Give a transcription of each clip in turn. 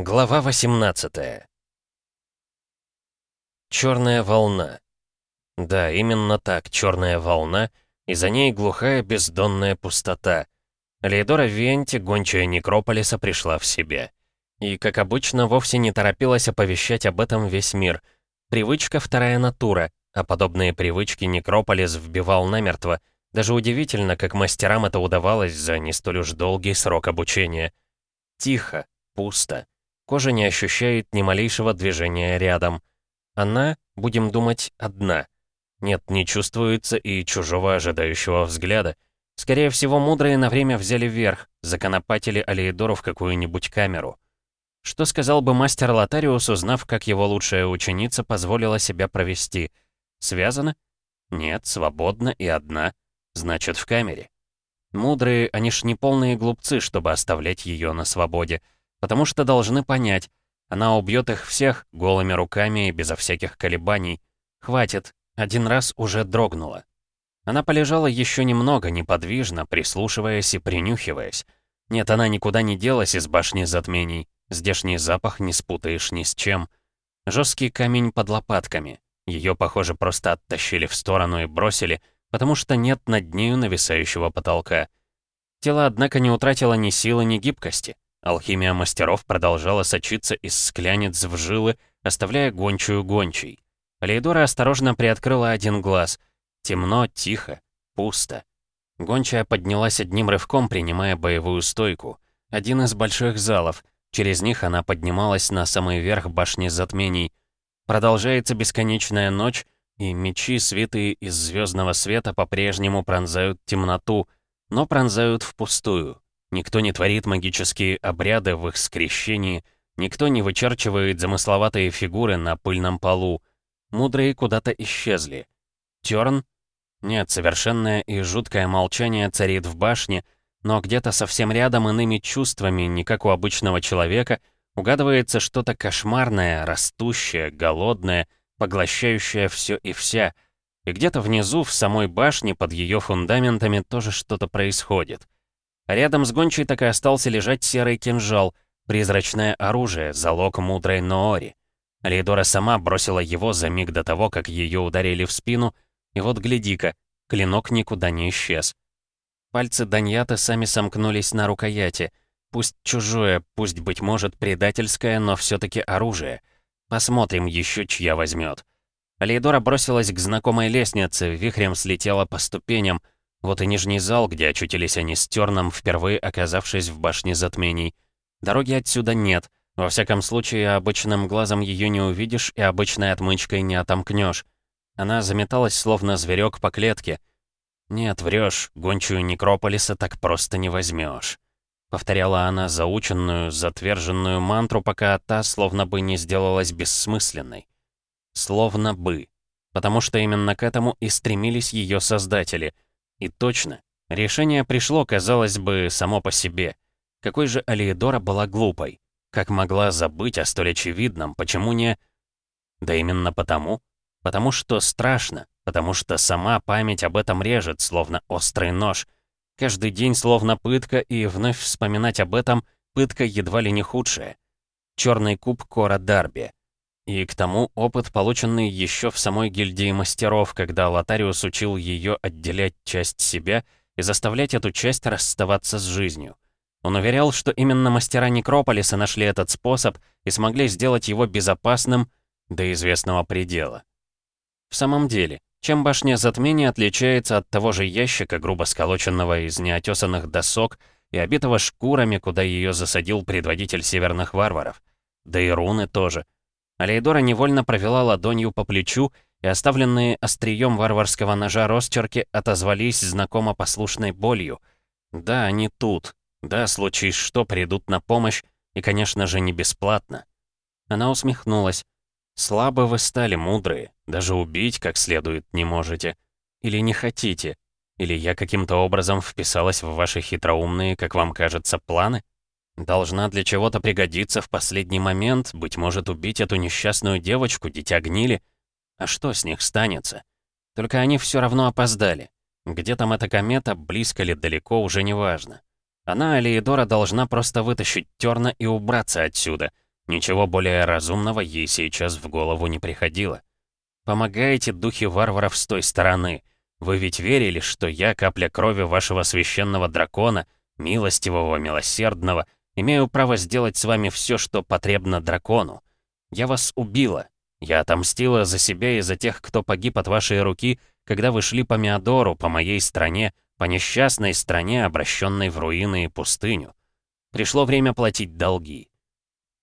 Глава 18 Черная волна. Да, именно так, черная волна, и за ней глухая бездонная пустота. Лейдора Венти, гончая Некрополиса, пришла в себя. И, как обычно, вовсе не торопилась оповещать об этом весь мир. Привычка — вторая натура, а подобные привычки Некрополис вбивал намертво. Даже удивительно, как мастерам это удавалось за не столь уж долгий срок обучения. Тихо, пусто. Кожа не ощущает ни малейшего движения рядом. Она, будем думать, одна. Нет, не чувствуется и чужого ожидающего взгляда. Скорее всего, мудрые на время взяли верх, законопатили Алиедору в какую-нибудь камеру. Что сказал бы мастер Лотариус, узнав, как его лучшая ученица позволила себя провести? Связана? Нет, свободна и одна. Значит, в камере. Мудрые, они ж не полные глупцы, чтобы оставлять ее на свободе. Потому что должны понять, она убьет их всех голыми руками и безо всяких колебаний. Хватит, один раз уже дрогнула. Она полежала еще немного, неподвижно, прислушиваясь и принюхиваясь. Нет, она никуда не делась из башни затмений. Здешний запах не спутаешь ни с чем. Жесткий камень под лопатками. Ее, похоже, просто оттащили в сторону и бросили, потому что нет над нею нависающего потолка. Тело, однако, не утратило ни силы, ни гибкости. Алхимия мастеров продолжала сочиться из скляниц в жилы, оставляя гончую гончей. Лейдора осторожно приоткрыла один глаз. Темно, тихо, пусто. Гончая поднялась одним рывком, принимая боевую стойку. Один из больших залов. Через них она поднималась на самый верх башни затмений. Продолжается бесконечная ночь, и мечи, свитые из звездного света, по-прежнему пронзают темноту, но пронзают впустую. Никто не творит магические обряды в их скрещении, никто не вычерчивает замысловатые фигуры на пыльном полу. Мудрые куда-то исчезли. Тёрн? Нет, совершенное и жуткое молчание царит в башне, но где-то совсем рядом иными чувствами, не как у обычного человека, угадывается что-то кошмарное, растущее, голодное, поглощающее все и вся. И где-то внизу, в самой башне, под ее фундаментами, тоже что-то происходит. Рядом с гончей так и остался лежать серый кинжал, призрачное оружие, залог мудрой Ноори. Лейдора сама бросила его за миг до того, как ее ударили в спину, и вот гляди-ка, клинок никуда не исчез. Пальцы Даньята сами сомкнулись на рукояти. Пусть чужое, пусть, быть может, предательское, но все таки оружие. Посмотрим еще, чья возьмет. Лейдора бросилась к знакомой лестнице, вихрем слетела по ступеням, вот и нижний зал, где очутились они с Терном, впервые оказавшись в башне затмений. Дороги отсюда нет. Во всяком случае, обычным глазом ее не увидишь и обычной отмычкой не отомкнешь. Она заметалась, словно зверек по клетке. «Нет, врешь, гончую Некрополиса так просто не возьмешь. Повторяла она заученную, затверженную мантру, пока та словно бы не сделалась бессмысленной. Словно бы. Потому что именно к этому и стремились ее создатели — и точно, решение пришло, казалось бы, само по себе. Какой же Алиедора была глупой? Как могла забыть о столь очевидном? Почему не... Да именно потому. Потому что страшно. Потому что сама память об этом режет, словно острый нож. Каждый день словно пытка, и вновь вспоминать об этом — пытка едва ли не худшая. Черный куб Кора Дарби. И к тому опыт, полученный еще в самой гильдии мастеров, когда Лотариус учил ее отделять часть себя и заставлять эту часть расставаться с жизнью. Он уверял, что именно мастера Некрополиса нашли этот способ и смогли сделать его безопасным до известного предела. В самом деле, чем башня затмения отличается от того же ящика, грубо сколоченного из неотесанных досок и обитого шкурами, куда ее засадил предводитель северных варваров? Да и руны тоже — Алейдора невольно провела ладонью по плечу, и оставленные острием варварского ножа росчерки отозвались знакомо послушной болью. Да, они тут. Да, случись что, придут на помощь, и, конечно же, не бесплатно. Она усмехнулась. «Слабо вы стали, мудрые. Даже убить как следует не можете. Или не хотите. Или я каким-то образом вписалась в ваши хитроумные, как вам кажется, планы?» Должна для чего-то пригодиться в последний момент, быть может, убить эту несчастную девочку, дитя гнили. А что с них станется? Только они все равно опоздали. Где там эта комета, близко ли далеко, уже не важно. Она, Алиедора, должна просто вытащить Терна и убраться отсюда. Ничего более разумного ей сейчас в голову не приходило. «Помогаете, духи варваров, с той стороны. Вы ведь верили, что я, капля крови вашего священного дракона, милостивого, милосердного, имею право сделать с вами все, что потребно дракону. Я вас убила. Я отомстила за себя и за тех, кто погиб от вашей руки, когда вы шли по Миадору, по моей стране, по несчастной стране, обращенной в руины и пустыню. Пришло время платить долги.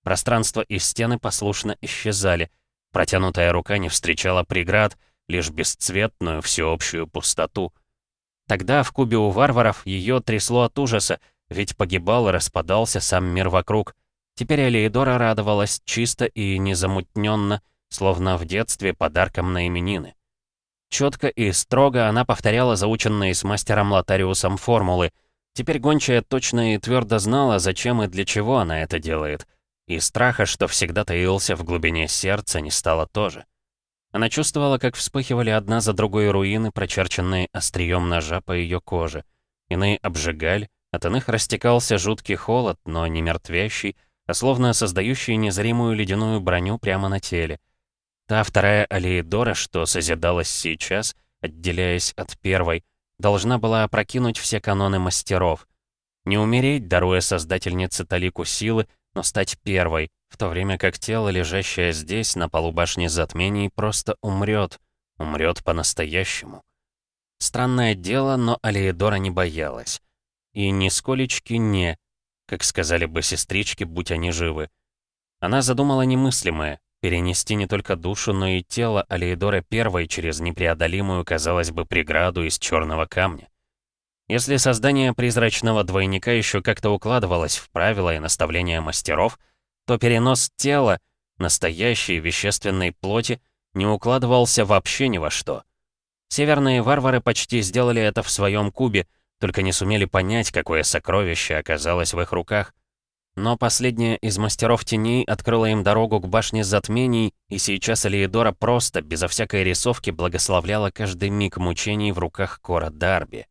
Пространство и стены послушно исчезали. Протянутая рука не встречала преград, лишь бесцветную всеобщую пустоту. Тогда в кубе у варваров ее трясло от ужаса, ведь погибал и распадался сам мир вокруг. Теперь Алиедора радовалась чисто и незамутненно, словно в детстве подарком на именины. Четко и строго она повторяла заученные с мастером Лотариусом формулы. Теперь гончая точно и твердо знала, зачем и для чего она это делает. И страха, что всегда таился в глубине сердца, не стало тоже. Она чувствовала, как вспыхивали одна за другой руины, прочерченные острием ножа по ее коже. Иные обжигали, от иных растекался жуткий холод, но не мертвящий, а словно создающий незримую ледяную броню прямо на теле. Та вторая Алиедора, что созидалась сейчас, отделяясь от первой, должна была опрокинуть все каноны мастеров. Не умереть, даруя создательнице талику силы, но стать первой, в то время как тело, лежащее здесь, на полу башни затмений, просто умрет, умрет по-настоящему. Странное дело, но Алиедора не боялась. И нисколечки не, как сказали бы сестрички, будь они живы. Она задумала немыслимое, перенести не только душу, но и тело Алиедора Первой через непреодолимую, казалось бы, преграду из черного камня. Если создание призрачного двойника еще как-то укладывалось в правила и наставления мастеров — то перенос тела, настоящей вещественной плоти, не укладывался вообще ни во что. Северные варвары почти сделали это в своем кубе, только не сумели понять, какое сокровище оказалось в их руках. Но последняя из мастеров теней открыла им дорогу к башне затмений, и сейчас Алиедора просто, безо всякой рисовки, благословляла каждый миг мучений в руках Кора Дарби.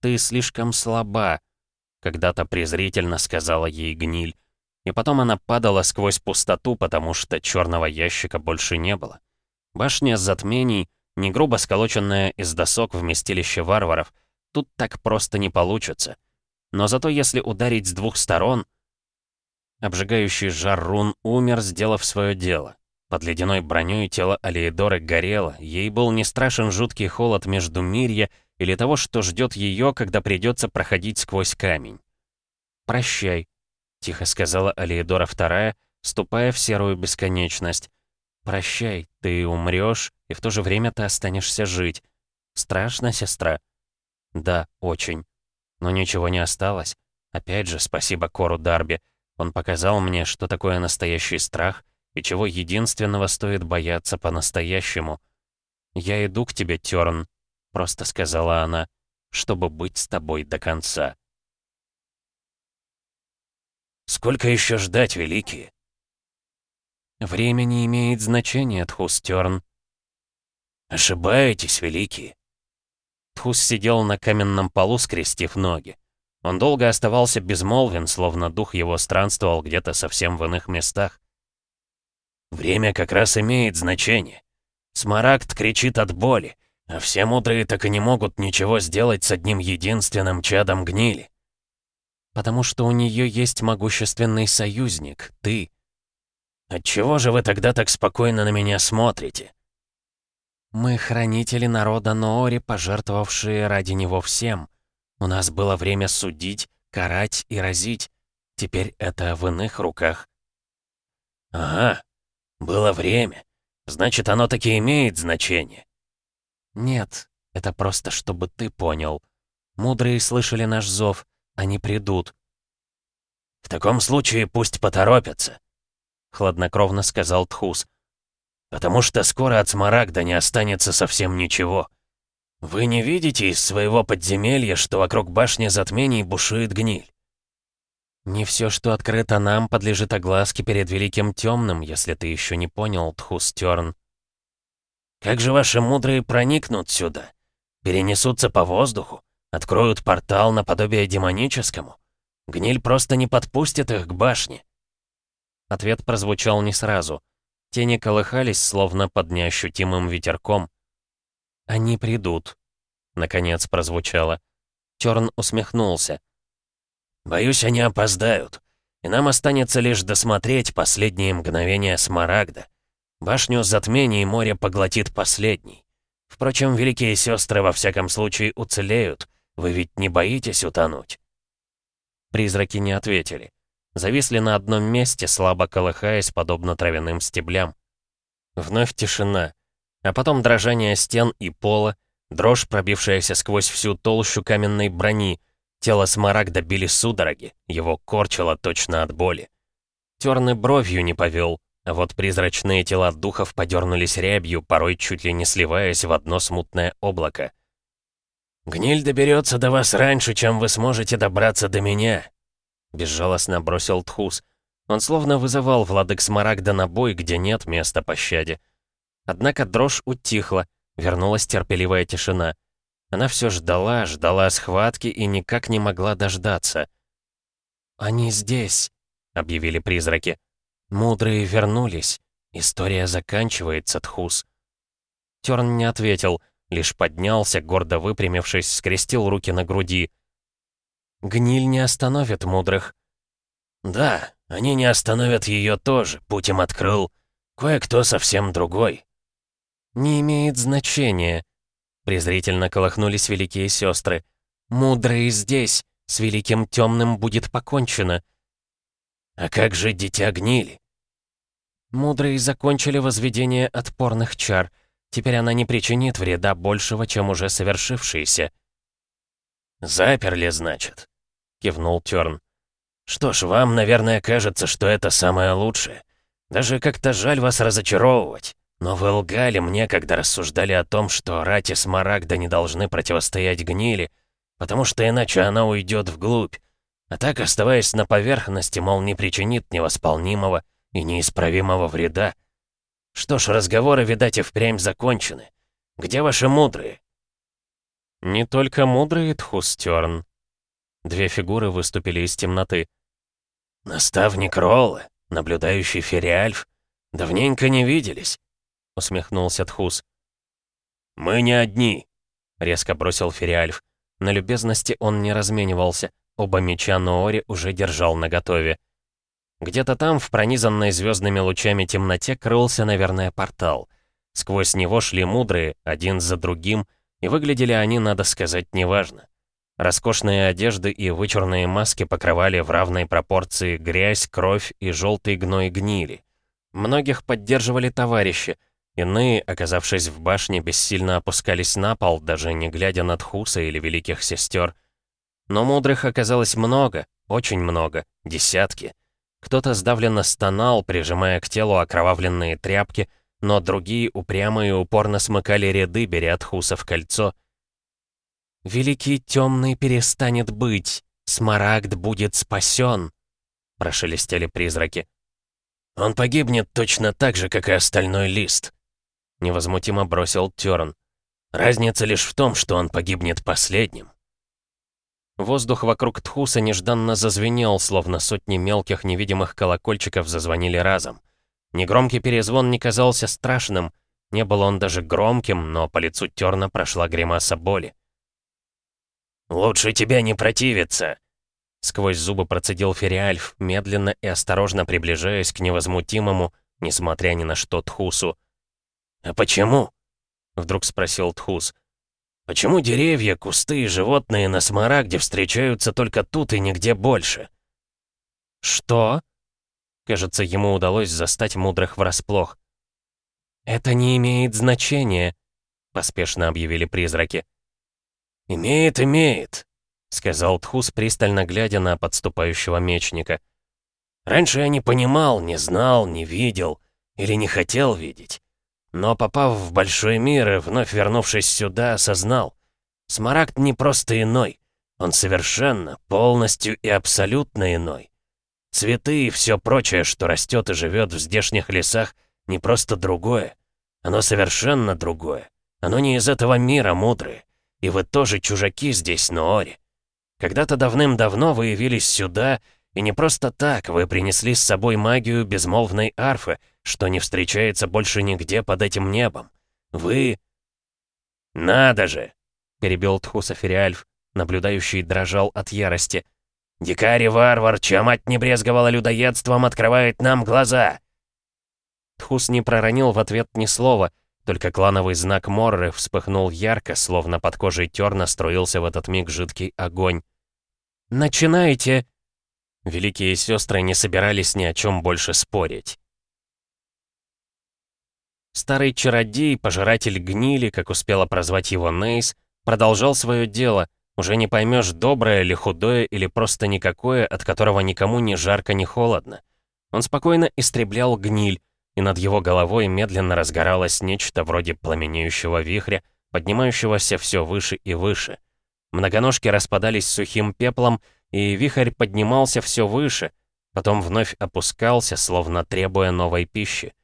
«Ты слишком слаба», — когда-то презрительно сказала ей гниль, и потом она падала сквозь пустоту, потому что черного ящика больше не было. Башня затмений, не грубо сколоченная из досок вместилище варваров, тут так просто не получится. Но зато если ударить с двух сторон... Обжигающий жар рун умер, сделав свое дело. Под ледяной броней тело Алиедоры горело, ей был не страшен жуткий холод между мирья или того, что ждет ее, когда придется проходить сквозь камень. «Прощай», — тихо сказала Алиедора Вторая, ступая в серую бесконечность. «Прощай, ты умрешь, и в то же время ты останешься жить. Страшно, сестра?» «Да, очень. Но ничего не осталось. Опять же, спасибо Кору Дарби. Он показал мне, что такое настоящий страх, и чего единственного стоит бояться по-настоящему. «Я иду к тебе, Тёрн», — просто сказала она, — «чтобы быть с тобой до конца». Сколько еще ждать, Великий?» «Время не имеет значения, Тхустерн». «Ошибаетесь, Великий». Тхус сидел на каменном полу, скрестив ноги. Он долго оставался безмолвен, словно дух его странствовал где-то совсем в иных местах. «Время как раз имеет значение. Смарагд кричит от боли, а все мудрые так и не могут ничего сделать с одним единственным чадом гнили. Потому что у нее есть могущественный союзник, ты. Отчего же вы тогда так спокойно на меня смотрите? Мы хранители народа Ноори, пожертвовавшие ради него всем. У нас было время судить, карать и разить. Теперь это в иных руках. Ага, было время. Значит, оно таки имеет значение. Нет, это просто чтобы ты понял. Мудрые слышали наш зов, они придут. В таком случае пусть поторопятся, хладнокровно сказал Тхус. Потому что скоро от Смарагда не останется совсем ничего. Вы не видите из своего подземелья, что вокруг башни затмений бушует гниль? Не все, что открыто нам, подлежит огласке перед Великим Темным, если ты еще не понял, Тхус Терн. Как же ваши мудрые проникнут сюда? Перенесутся по воздуху? Откроют портал наподобие демоническому? Гниль просто не подпустит их к башне. Ответ прозвучал не сразу. Тени колыхались, словно под неощутимым ветерком. «Они придут», — наконец прозвучало. Тёрн усмехнулся. «Боюсь, они опоздают, и нам останется лишь досмотреть последние мгновения Смарагда. Башню затмений море поглотит последний. Впрочем, великие сестры во всяком случае уцелеют. Вы ведь не боитесь утонуть?» Призраки не ответили. Зависли на одном месте, слабо колыхаясь, подобно травяным стеблям. Вновь тишина, а потом дрожание стен и пола, дрожь, пробившаяся сквозь всю толщу каменной брони. Тело Смарагда били судороги, его корчило точно от боли. Терны бровью не повел, а вот призрачные тела духов подернулись рябью, порой чуть ли не сливаясь в одно смутное облако. «Гниль доберется до вас раньше, чем вы сможете добраться до меня», — безжалостно бросил Тхус. Он словно вызывал владык Смарагда на бой, где нет места пощаде. Однако дрожь утихла, вернулась терпеливая тишина. Она все ждала, ждала схватки и никак не могла дождаться. «Они здесь», — объявили призраки. «Мудрые вернулись. История заканчивается, Тхус». Терн не ответил, лишь поднялся, гордо выпрямившись, скрестил руки на груди. «Гниль не остановит мудрых». «Да, они не остановят ее тоже, путь им открыл. Кое-кто совсем другой». «Не имеет значения», — презрительно колыхнулись великие сестры. «Мудрые здесь, с великим темным будет покончено». «А как же дитя гнили?» Мудрые закончили возведение отпорных чар. Теперь она не причинит вреда большего, чем уже совершившийся. «Заперли, значит?» — кивнул Тёрн. «Что ж, вам, наверное, кажется, что это самое лучшее. Даже как-то жаль вас разочаровывать. Но вы лгали мне, когда рассуждали о том, что рати Смарагда не должны противостоять гнили, потому что иначе она уйдет вглубь. А так, оставаясь на поверхности, мол, не причинит невосполнимого и неисправимого вреда. Что ж, разговоры, видать, и впрямь закончены. Где ваши мудрые? Не только мудрые, Тхустерн. Две фигуры выступили из темноты. Наставник Роллы, наблюдающий Фериальф. Давненько не виделись усмехнулся Тхус. «Мы не одни», — резко бросил Фериальф. На любезности он не разменивался, оба меча Ноори уже держал наготове. Где-то там, в пронизанной звездными лучами темноте, крылся, наверное, портал. Сквозь него шли мудрые, один за другим, и выглядели они, надо сказать, неважно. Роскошные одежды и вычурные маски покрывали в равной пропорции грязь, кровь и желтый гной гнили. Многих поддерживали товарищи — Иные, оказавшись в башне, бессильно опускались на пол, даже не глядя на Тхуса или Великих Сестер. Но мудрых оказалось много, очень много, десятки. Кто-то сдавленно стонал, прижимая к телу окровавленные тряпки, но другие упрямо и упорно смыкали ряды, беря Тхуса в кольцо. «Великий Темный перестанет быть, Смарагд будет спасен», — прошелестели призраки. «Он погибнет точно так же, как и остальной лист», Невозмутимо бросил Тёрн. Разница лишь в том, что он погибнет последним. Воздух вокруг Тхуса нежданно зазвенел, словно сотни мелких невидимых колокольчиков зазвонили разом. Негромкий перезвон не казался страшным, не был он даже громким, но по лицу Тёрна прошла гримаса боли. «Лучше тебя не противиться!» Сквозь зубы процедил Фериальф, медленно и осторожно приближаясь к невозмутимому, несмотря ни на что, Тхусу. «А почему?» — вдруг спросил Тхус. «Почему деревья, кусты и животные на Смарагде встречаются только тут и нигде больше?» «Что?» Кажется, ему удалось застать мудрых врасплох. «Это не имеет значения», — поспешно объявили призраки. «Имеет, имеет», — сказал Тхус, пристально глядя на подступающего мечника. «Раньше я не понимал, не знал, не видел или не хотел видеть. Но попав в большой мир и вновь вернувшись сюда, осознал. Смарагд не просто иной. Он совершенно, полностью и абсолютно иной. Цветы и все прочее, что растет и живет в здешних лесах, не просто другое. Оно совершенно другое. Оно не из этого мира, мудрые. И вы тоже чужаки здесь, на Оре. Когда-то давным-давно вы явились сюда, И не просто так, вы принесли с собой магию безмолвной арфы, что не встречается больше нигде под этим небом. Вы...» «Надо же!» — перебил Тхусов Ириальф, наблюдающий дрожал от ярости. «Дикарь и варвар, чья мать не брезговала людоедством, открывает нам глаза!» Тхус не проронил в ответ ни слова, только клановый знак Морры вспыхнул ярко, словно под кожей терна струился в этот миг жидкий огонь. «Начинайте!» Великие сестры не собирались ни о чем больше спорить. Старый чародей, пожиратель гнили, как успела прозвать его Нейс, продолжал свое дело. Уже не поймешь, доброе или худое, или просто никакое, от которого никому ни жарко, ни холодно. Он спокойно истреблял гниль, и над его головой медленно разгоралось нечто вроде пламенеющего вихря, поднимающегося все выше и выше. Многоножки распадались сухим пеплом, и вихрь поднимался все выше, потом вновь опускался, словно требуя новой пищи.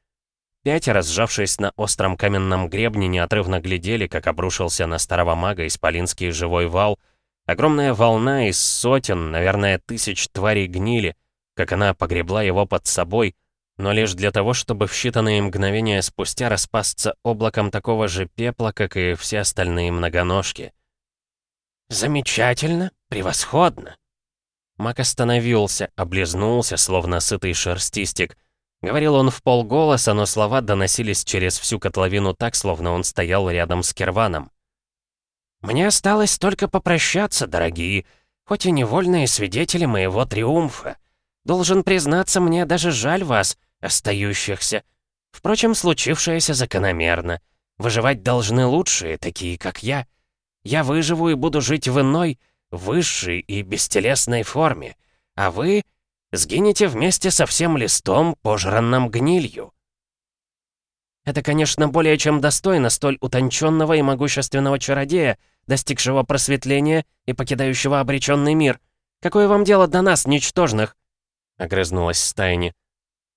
Пятеро, сжавшись на остром каменном гребне, неотрывно глядели, как обрушился на старого мага исполинский живой вал. Огромная волна из сотен, наверное, тысяч тварей гнили, как она погребла его под собой, но лишь для того, чтобы в считанные мгновения спустя распасться облаком такого же пепла, как и все остальные многоножки. «Замечательно! Превосходно!» Маг остановился, облизнулся, словно сытый шерстистик — Говорил он в полголоса, но слова доносились через всю котловину так, словно он стоял рядом с Керваном. «Мне осталось только попрощаться, дорогие, хоть и невольные свидетели моего триумфа. Должен признаться, мне даже жаль вас, остающихся. Впрочем, случившееся закономерно. Выживать должны лучшие, такие как я. Я выживу и буду жить в иной, высшей и бестелесной форме. А вы Сгинете вместе со всем листом, пожранным гнилью. Это, конечно, более чем достойно столь утонченного и могущественного чародея, достигшего просветления и покидающего обреченный мир. Какое вам дело до нас, ничтожных?» — огрызнулась Стайни.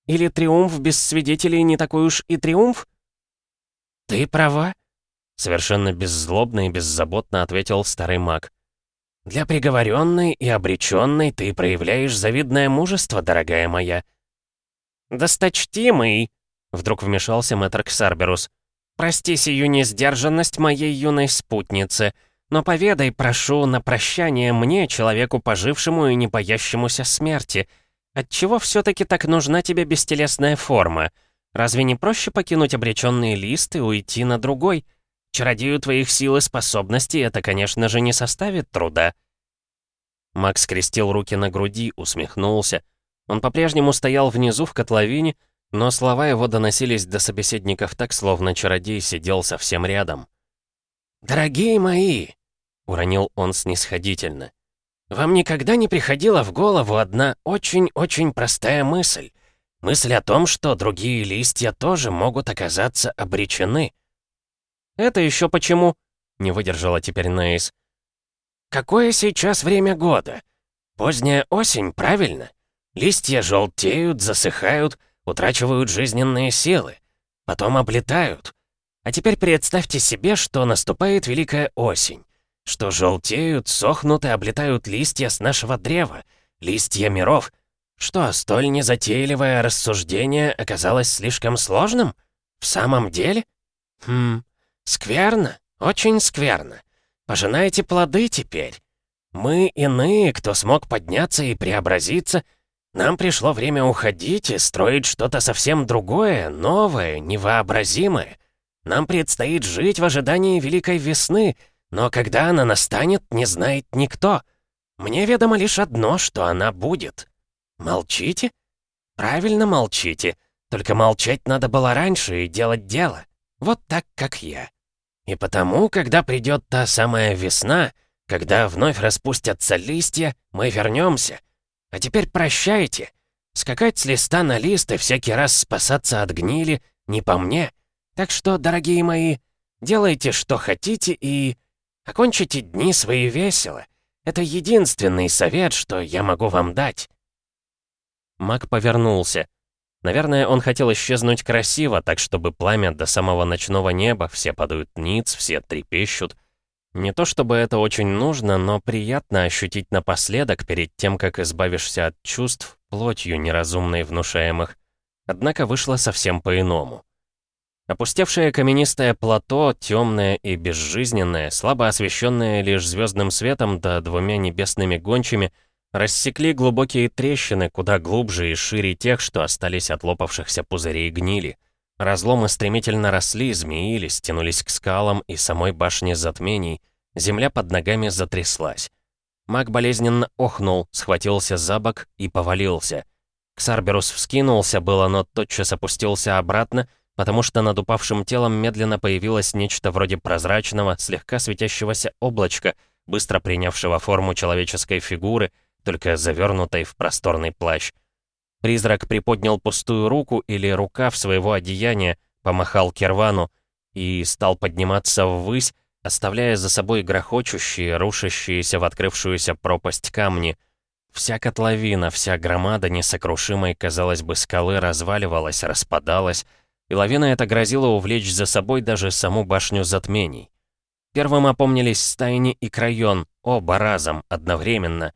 «Или триумф без свидетелей не такой уж и триумф?» «Ты права», — совершенно беззлобно и беззаботно ответил старый маг. «Для приговоренной и обреченной ты проявляешь завидное мужество, дорогая моя». «Досточтимый!» — вдруг вмешался мэтр Ксарберус. «Прости сию несдержанность моей юной спутницы, но поведай, прошу, на прощание мне, человеку пожившему и не боящемуся смерти, отчего все таки так нужна тебе бестелесная форма? Разве не проще покинуть обреченный лист и уйти на другой?» Чародею твоих сил и способностей это, конечно же, не составит труда». Макс скрестил руки на груди, усмехнулся. Он по-прежнему стоял внизу в котловине, но слова его доносились до собеседников так, словно чародей сидел совсем рядом. «Дорогие мои!» — уронил он снисходительно. «Вам никогда не приходила в голову одна очень-очень простая мысль? Мысль о том, что другие листья тоже могут оказаться обречены. «Это еще почему?» — не выдержала теперь Нейс. «Какое сейчас время года? Поздняя осень, правильно? Листья желтеют, засыхают, утрачивают жизненные силы, потом облетают. А теперь представьте себе, что наступает великая осень, что желтеют, сохнут и облетают листья с нашего древа, листья миров. Что, столь незатейливое рассуждение оказалось слишком сложным? В самом деле? Хм, «Скверно, очень скверно. Пожинайте плоды теперь. Мы иные, кто смог подняться и преобразиться. Нам пришло время уходить и строить что-то совсем другое, новое, невообразимое. Нам предстоит жить в ожидании великой весны, но когда она настанет, не знает никто. Мне ведомо лишь одно, что она будет. Молчите? Правильно молчите. Только молчать надо было раньше и делать дело. Вот так, как я. И потому, когда придет та самая весна, когда вновь распустятся листья, мы вернемся. А теперь прощайте. Скакать с листа на лист и всякий раз спасаться от гнили не по мне. Так что, дорогие мои, делайте, что хотите и... Окончите дни свои весело. Это единственный совет, что я могу вам дать. Маг повернулся. Наверное, он хотел исчезнуть красиво, так чтобы пламя до самого ночного неба, все падают ниц, все трепещут. Не то чтобы это очень нужно, но приятно ощутить напоследок, перед тем, как избавишься от чувств, плотью неразумной внушаемых. Однако вышло совсем по-иному. Опустевшее каменистое плато, темное и безжизненное, слабо освещенное лишь звездным светом да двумя небесными гончими, рассекли глубокие трещины, куда глубже и шире тех, что остались от лопавшихся пузырей гнили. Разломы стремительно росли, змеились, тянулись к скалам и самой башне затмений. Земля под ногами затряслась. Маг болезненно охнул, схватился за бок и повалился. Ксарберус вскинулся было, но тотчас опустился обратно, потому что над упавшим телом медленно появилось нечто вроде прозрачного, слегка светящегося облачка, быстро принявшего форму человеческой фигуры, только завернутой в просторный плащ. Призрак приподнял пустую руку или рукав своего одеяния, помахал Кервану и стал подниматься ввысь, оставляя за собой грохочущие, рушащиеся в открывшуюся пропасть камни. Вся котловина, вся громада несокрушимой, казалось бы, скалы разваливалась, распадалась, и лавина эта грозила увлечь за собой даже саму башню затмений. Первым опомнились стайни и крайон, оба разом, одновременно.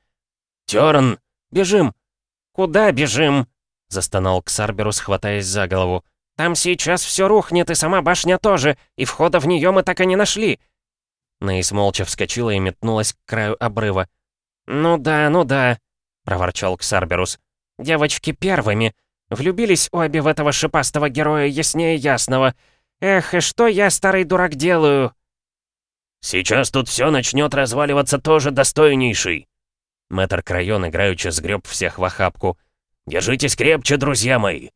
«Тёрн! Бежим!» «Куда бежим?» — застонал Ксарберус, хватаясь за голову. «Там сейчас все рухнет, и сама башня тоже, и входа в нее мы так и не нашли!» Нейс молча вскочила и метнулась к краю обрыва. «Ну да, ну да», — проворчал Ксарберус. «Девочки первыми. Влюбились обе в этого шипастого героя яснее ясного. Эх, и что я, старый дурак, делаю?» «Сейчас тут все начнет разваливаться тоже достойнейший!» Мэтр Крайон играючи сгреб всех в охапку. «Держитесь крепче, друзья мои!»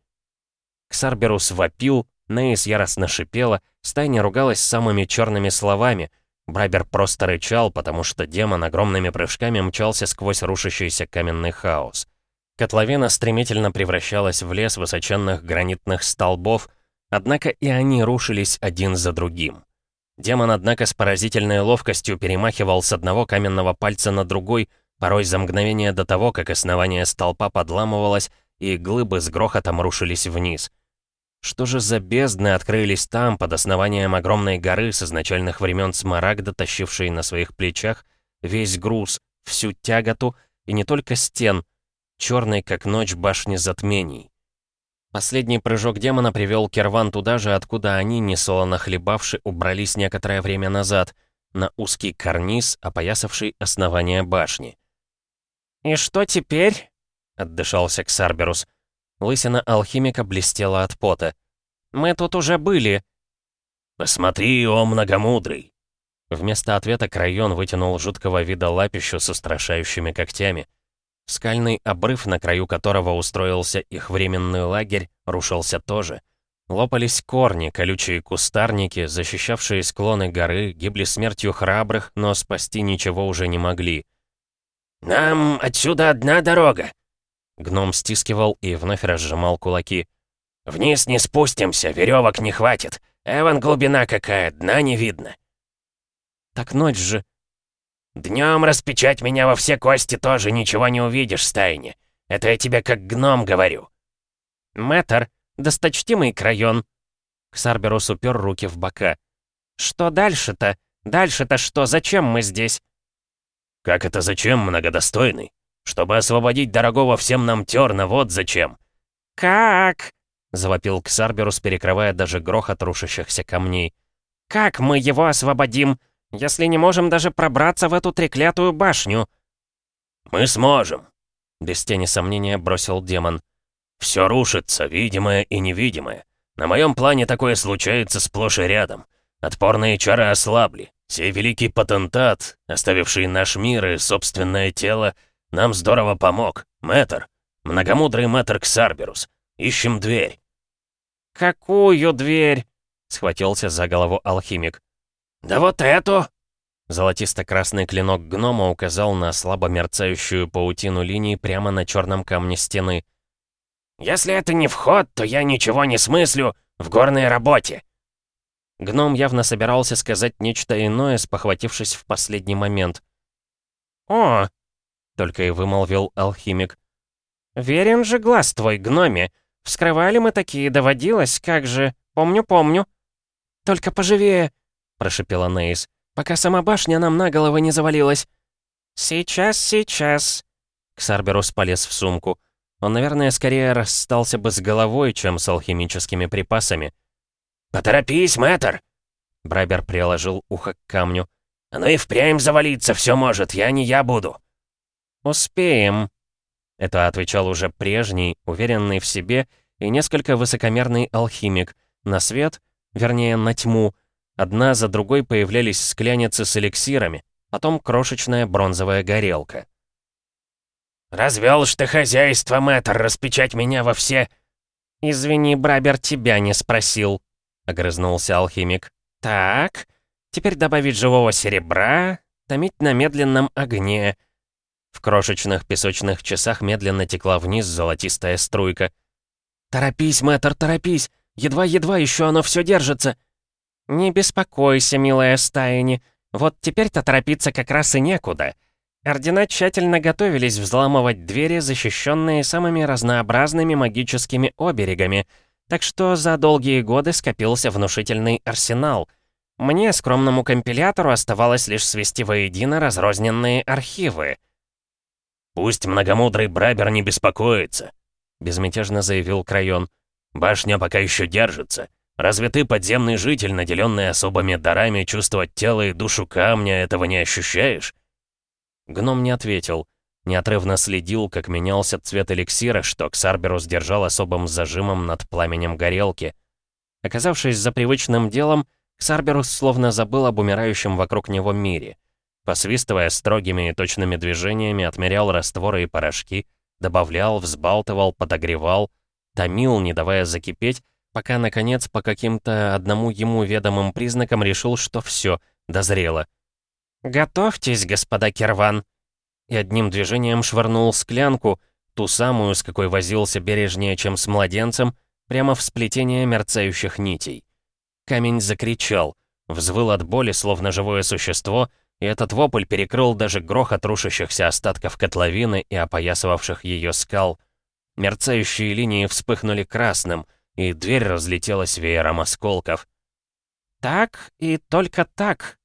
Ксарберус вопил, Нейс яростно шипела, стайня ругалась самыми черными словами. Брайбер просто рычал, потому что демон огромными прыжками мчался сквозь рушащийся каменный хаос. Котловина стремительно превращалась в лес высоченных гранитных столбов, однако и они рушились один за другим. Демон, однако, с поразительной ловкостью перемахивал с одного каменного пальца на другой, порой за мгновение до того, как основание столпа подламывалось, и глыбы с грохотом рушились вниз. Что же за бездны открылись там, под основанием огромной горы с изначальных времен Смарагда, тащившей на своих плечах весь груз, всю тяготу, и не только стен, черной, как ночь башни затмений. Последний прыжок демона привел Керван туда же, откуда они, несолоно хлебавши, убрались некоторое время назад, на узкий карниз, опоясавший основание башни. «И что теперь?» — отдышался Ксарберус. Лысина алхимика блестела от пота. «Мы тут уже были». «Посмотри, о многомудрый!» Вместо ответа Крайон вытянул жуткого вида лапищу с устрашающими когтями. Скальный обрыв, на краю которого устроился их временный лагерь, рушился тоже. Лопались корни, колючие кустарники, защищавшие склоны горы, гибли смертью храбрых, но спасти ничего уже не могли. «Нам отсюда одна дорога!» Гном стискивал и вновь разжимал кулаки. «Вниз не спустимся, веревок не хватит. Эван глубина какая, дна не видно». «Так ночь же», Днем распечать меня во все кости тоже ничего не увидишь, стайне. Это я тебе как гном говорю. Мэтр, досточтимый крайон. Ксарберус упер руки в бока. Что дальше-то? Дальше-то что? Зачем мы здесь? Как это зачем, многодостойный? Чтобы освободить дорогого всем нам терна, вот зачем. Как? Завопил Ксарберус, перекрывая даже грохот рушащихся камней. «Как мы его освободим? Если не можем даже пробраться в эту треклятую башню?» «Мы сможем», — без тени сомнения бросил демон. «Все рушится, видимое и невидимое. На моем плане такое случается сплошь и рядом. Отпорные чары ослабли. Сей великий потентат, оставивший наш мир и собственное тело, нам здорово помог. Мэтр, многомудрый мэтр Ксарберус. Ищем дверь». «Какую дверь?» — схватился за голову алхимик. «Да вот эту!» Золотисто-красный клинок гнома указал на слабо мерцающую паутину линий прямо на черном камне стены. «Если это не вход, то я ничего не смыслю в горной работе!» Гном явно собирался сказать нечто иное, спохватившись в последний момент. «О!» — только и вымолвил алхимик. «Верен же глаз твой, гноме! Вскрывали мы такие, доводилось, как же... Помню, помню!» «Только поживее!» Прошипела Нейс. пока сама башня нам на головы не завалилась». «Сейчас, сейчас». Ксарберус полез в сумку. Он, наверное, скорее расстался бы с головой, чем с алхимическими припасами. «Поторопись, мэтр!» Брабер приложил ухо к камню. «Оно и впрямь завалиться все может, я не я буду». «Успеем», — это отвечал уже прежний, уверенный в себе и несколько высокомерный алхимик. На свет, вернее, на тьму, одна за другой появлялись скляницы с эликсирами, потом крошечная бронзовая горелка. «Развел ж ты хозяйство, мэтр, распечать меня во все...» «Извини, Брабер тебя не спросил», — огрызнулся алхимик. «Так, теперь добавить живого серебра, томить на медленном огне». В крошечных песочных часах медленно текла вниз золотистая струйка. «Торопись, мэтр, торопись! Едва-едва еще оно все держится!» «Не беспокойся, милая стаяни, вот теперь-то торопиться как раз и некуда». Ордена тщательно готовились взламывать двери, защищенные самыми разнообразными магическими оберегами, так что за долгие годы скопился внушительный арсенал. Мне, скромному компилятору, оставалось лишь свести воедино разрозненные архивы. «Пусть многомудрый Брабер не беспокоится», — безмятежно заявил Крайон. «Башня пока еще держится. Разве ты, подземный житель, наделенный особыми дарами чувствовать тело и душу камня, этого не ощущаешь?» Гном не ответил. Неотрывно следил, как менялся цвет эликсира, что Ксарберус держал особым зажимом над пламенем горелки. Оказавшись за привычным делом, Ксарберус словно забыл об умирающем вокруг него мире. Посвистывая строгими и точными движениями, отмерял растворы и порошки, добавлял, взбалтывал, подогревал, томил, не давая закипеть, пока, наконец, по каким-то одному ему ведомым признакам решил, что все, дозрело — «Готовьтесь, господа Керван!» И одним движением швырнул склянку, ту самую, с какой возился бережнее, чем с младенцем, прямо в сплетение мерцающих нитей. Камень закричал, взвыл от боли, словно живое существо, и этот вопль перекрыл даже грохот рушащихся остатков котловины и опоясывавших ее скал. Мерцающие линии вспыхнули красным, и дверь разлетелась веером осколков. «Так и только так,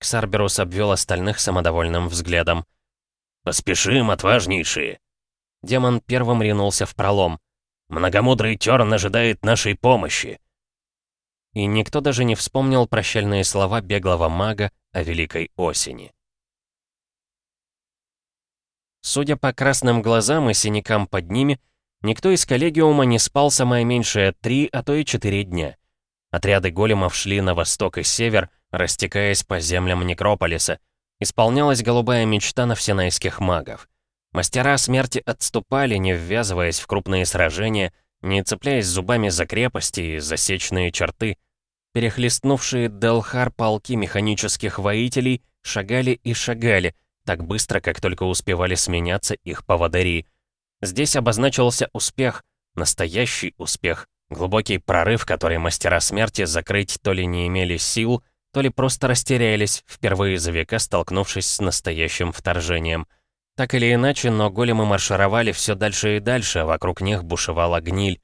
Ксарберус обвел остальных самодовольным взглядом. «Поспешим, отважнейшие!» Демон первым ринулся в пролом. «Многомудрый Терн ожидает нашей помощи!» И никто даже не вспомнил прощальные слова беглого мага о Великой Осени. Судя по красным глазам и синякам под ними, никто из коллегиума не спал самое меньшее три, а то и четыре дня. Отряды големов шли на восток и север, растекаясь по землям Некрополиса. Исполнялась голубая мечта навсенайских магов. Мастера смерти отступали, не ввязываясь в крупные сражения, не цепляясь зубами за крепости и засечные черты. Перехлестнувшие Делхар полки механических воителей шагали и шагали, так быстро, как только успевали сменяться их поводыри. Здесь обозначился успех, настоящий успех, глубокий прорыв, который мастера смерти закрыть то ли не имели сил, то ли просто растерялись, впервые за века столкнувшись с настоящим вторжением. Так или иначе, но големы маршировали все дальше и дальше, вокруг них бушевала гниль.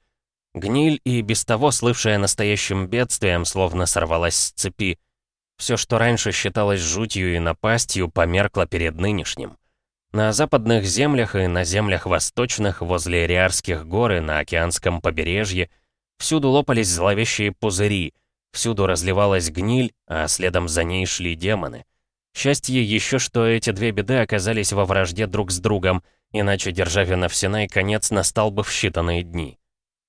Гниль и без того слывшая настоящим бедствием, словно сорвалась с цепи. Все, что раньше считалось жутью и напастью, померкло перед нынешним. На западных землях и на землях восточных, возле Риарских гор и на океанском побережье, всюду лопались зловещие пузыри — Всюду разливалась гниль, а следом за ней шли демоны. Счастье еще, что эти две беды оказались во вражде друг с другом, иначе державе Навсинай конец настал бы в считанные дни.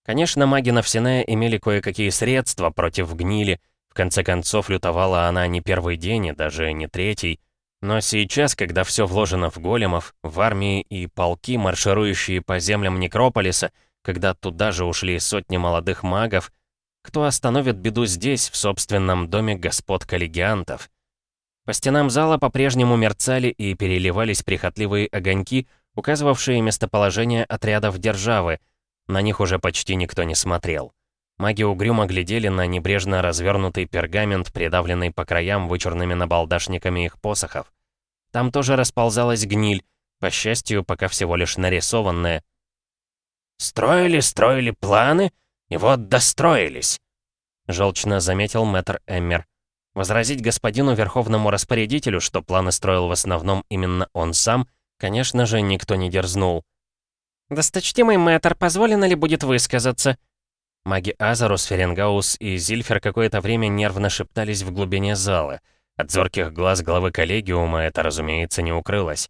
Конечно, маги Навсиная имели кое-какие средства против гнили, в конце концов лютовала она не первый день и даже не третий, но сейчас, когда все вложено в големов, в армии и полки, марширующие по землям Некрополиса, когда туда же ушли сотни молодых магов, кто остановит беду здесь, в собственном доме господ коллегиантов? По стенам зала по-прежнему мерцали и переливались прихотливые огоньки, указывавшие местоположение отрядов державы. На них уже почти никто не смотрел. Маги угрюмо глядели на небрежно развернутый пергамент, придавленный по краям вычурными набалдашниками их посохов. Там тоже расползалась гниль, по счастью, пока всего лишь нарисованная. «Строили, строили планы, и вот достроились!» Желчно заметил мэтр Эммер. Возразить господину Верховному Распорядителю, что планы строил в основном именно он сам, конечно же, никто не дерзнул. «Досточтимый мэтр, позволено ли будет высказаться?» Маги Азарус, Ференгаус и Зильфер какое-то время нервно шептались в глубине зала. От зорких глаз главы коллегиума это, разумеется, не укрылось.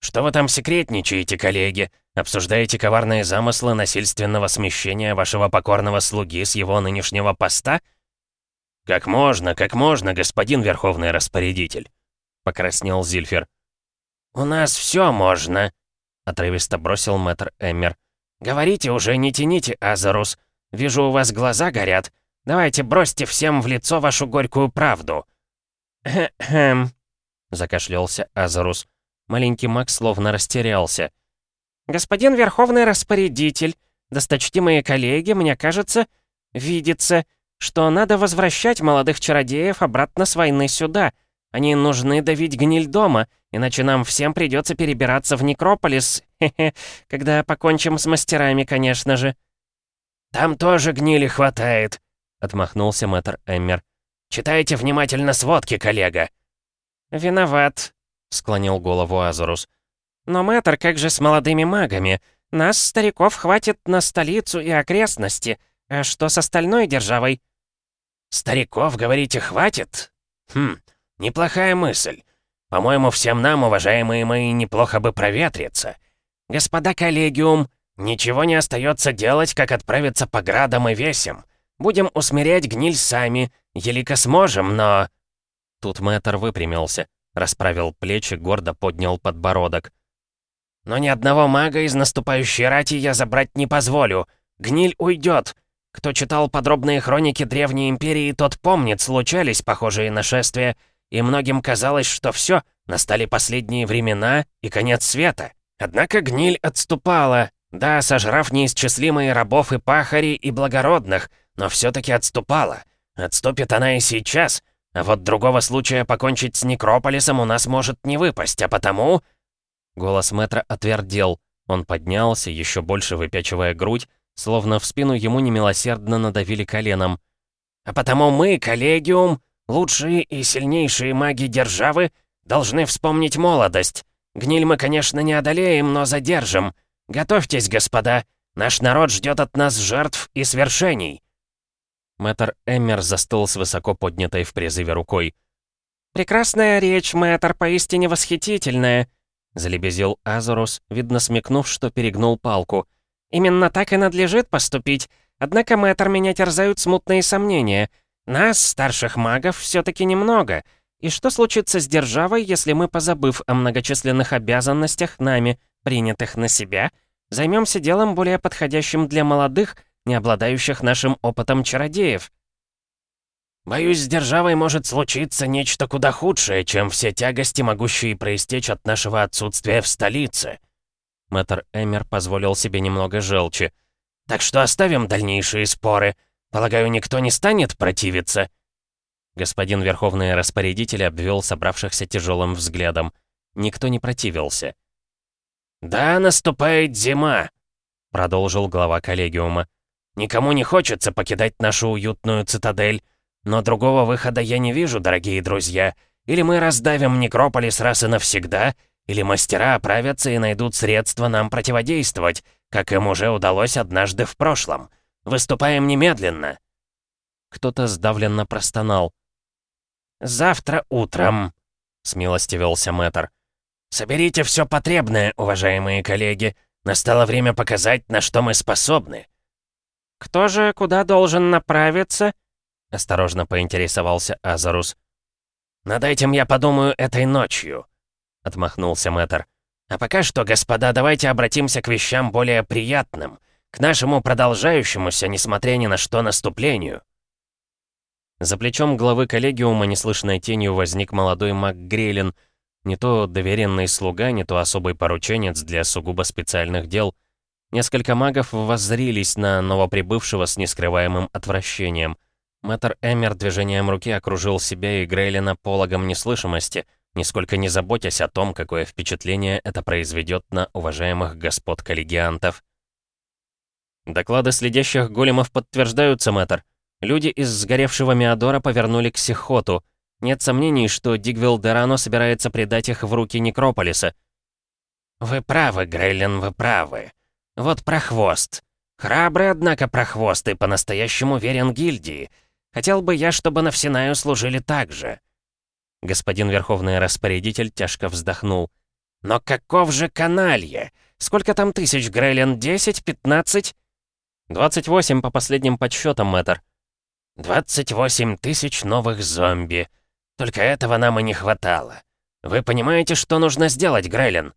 «Что вы там секретничаете, коллеги? Обсуждаете коварные замыслы насильственного смещения вашего покорного слуги с его нынешнего поста?» «Как можно, как можно, господин Верховный Распорядитель!» — покраснел Зильфер. «У нас все можно!» — отрывисто бросил мэтр Эммер. «Говорите уже, не тяните, Азарус. Вижу, у вас глаза горят. Давайте бросьте всем в лицо вашу горькую правду». «Хм-хм», — закашлялся Азарус. Маленький маг словно растерялся. «Господин Верховный Распорядитель, досточтимые коллеги, мне кажется, видится, что надо возвращать молодых чародеев обратно с войны сюда. Они нужны давить гниль дома, иначе нам всем придется перебираться в Некрополис, когда покончим с мастерами, конечно же». «Там тоже гнили хватает», — отмахнулся мэтр Эммер. «Читайте внимательно сводки, коллега». «Виноват», — склонил голову Азурус. «Но, мэтр, как же с молодыми магами? Нас, стариков, хватит на столицу и окрестности. А что с остальной державой?» «Стариков, говорите, хватит? Хм, неплохая мысль. По-моему, всем нам, уважаемые мои, неплохо бы проветриться. Господа коллегиум, ничего не остается делать, как отправиться по градам и весям. Будем усмирять гниль сами, елико сможем, но...» Тут мэтр выпрямился, расправил плечи, гордо поднял подбородок. «Но ни одного мага из наступающей рати я забрать не позволю. Гниль уйдет. Кто читал подробные хроники Древней Империи, тот помнит, случались похожие нашествия, и многим казалось, что все, настали последние времена и конец света. Однако гниль отступала, да, сожрав неисчислимые рабов и пахари и благородных, но все-таки отступала. Отступит она и сейчас, а вот другого случая покончить с Некрополисом у нас может не выпасть, а потому...» Голос мэтра отвердел. Он поднялся, еще больше выпячивая грудь, Словно в спину ему немилосердно надавили коленом. «А потому мы, коллегиум, лучшие и сильнейшие маги державы, должны вспомнить молодость. Гниль мы, конечно, не одолеем, но задержим. Готовьтесь, господа, наш народ ждет от нас жертв и свершений». Мэтр Эммер застыл с высоко поднятой в призыве рукой. «Прекрасная речь, мэтр, поистине восхитительная», — залебезил Азорус, видно смекнув, что перегнул палку — Именно так и надлежит поступить. Однако мэтр меня терзают смутные сомнения. Нас, старших магов, все-таки немного. И что случится с державой, если мы, позабыв о многочисленных обязанностях нами, принятых на себя, займемся делом более подходящим для молодых, не обладающих нашим опытом чародеев? «Боюсь, с державой может случиться нечто куда худшее, чем все тягости, могущие проистечь от нашего отсутствия в столице», Мэтр Эмер позволил себе немного желчи. «Так что оставим дальнейшие споры. Полагаю, никто не станет противиться?» Господин Верховный Распорядитель обвел собравшихся тяжелым взглядом. Никто не противился. «Да, наступает зима», — продолжил глава коллегиума. «Никому не хочется покидать нашу уютную цитадель, но другого выхода я не вижу, дорогие друзья. Или мы раздавим Некрополис раз и навсегда, или мастера оправятся и найдут средства нам противодействовать, как им уже удалось однажды в прошлом. Выступаем немедленно!» Кто-то сдавленно простонал. «Завтра утром», — смилостивился мэтр. «Соберите все потребное, уважаемые коллеги. Настало время показать, на что мы способны». «Кто же куда должен направиться?» — осторожно поинтересовался Азарус. «Над этим я подумаю этой ночью», — отмахнулся мэтр. «А пока что, господа, давайте обратимся к вещам более приятным, к нашему продолжающемуся, несмотря ни на что, наступлению». За плечом главы коллегиума неслышной тенью возник молодой маг Грейлин, не то доверенный слуга, не то особый порученец для сугубо специальных дел. Несколько магов воззрились на новоприбывшего с нескрываемым отвращением. Мэтр Эмер движением руки окружил себя и Грейлина пологом неслышимости — нисколько не заботясь о том, какое впечатление это произведет на уважаемых господ коллегиантов. «Доклады следящих големов подтверждаются, мэтр», Люди из сгоревшего Миадора повернули к Сихоту. Нет сомнений, что Дигвилл Дерано собирается предать их в руки Некрополиса. «Вы правы, Грейлин, вы правы. Вот прохвост. Храбрый, однако, прохвост и по-настоящему верен гильдии. Хотел бы я, чтобы на Всенаю служили так же». Господин Верховный Распорядитель тяжко вздохнул. «Но каков же каналье? Сколько там тысяч, Грейлин? Десять? Пятнадцать?» «Двадцать восемь по последним подсчетам, мэтр». «Двадцать восемь тысяч новых зомби. Только этого нам и не хватало. Вы понимаете, что нужно сделать, Грейлин?»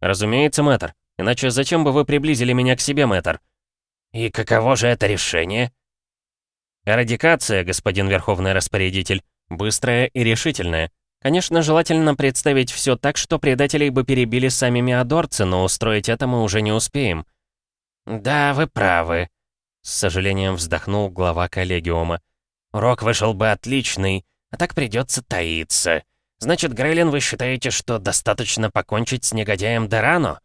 «Разумеется, мэтр. Иначе зачем бы вы приблизили меня к себе, мэтр?» «И каково же это решение?» «Эрадикация, господин Верховный Распорядитель. Быстрая и решительная. Конечно, желательно представить все так, что предателей бы перебили сами миадорцы, но устроить это мы уже не успеем». «Да, вы правы», — с сожалением вздохнул глава коллегиума. «Урок вышел бы отличный, а так придется таиться. Значит, Грейлин, вы считаете, что достаточно покончить с негодяем Дерано?»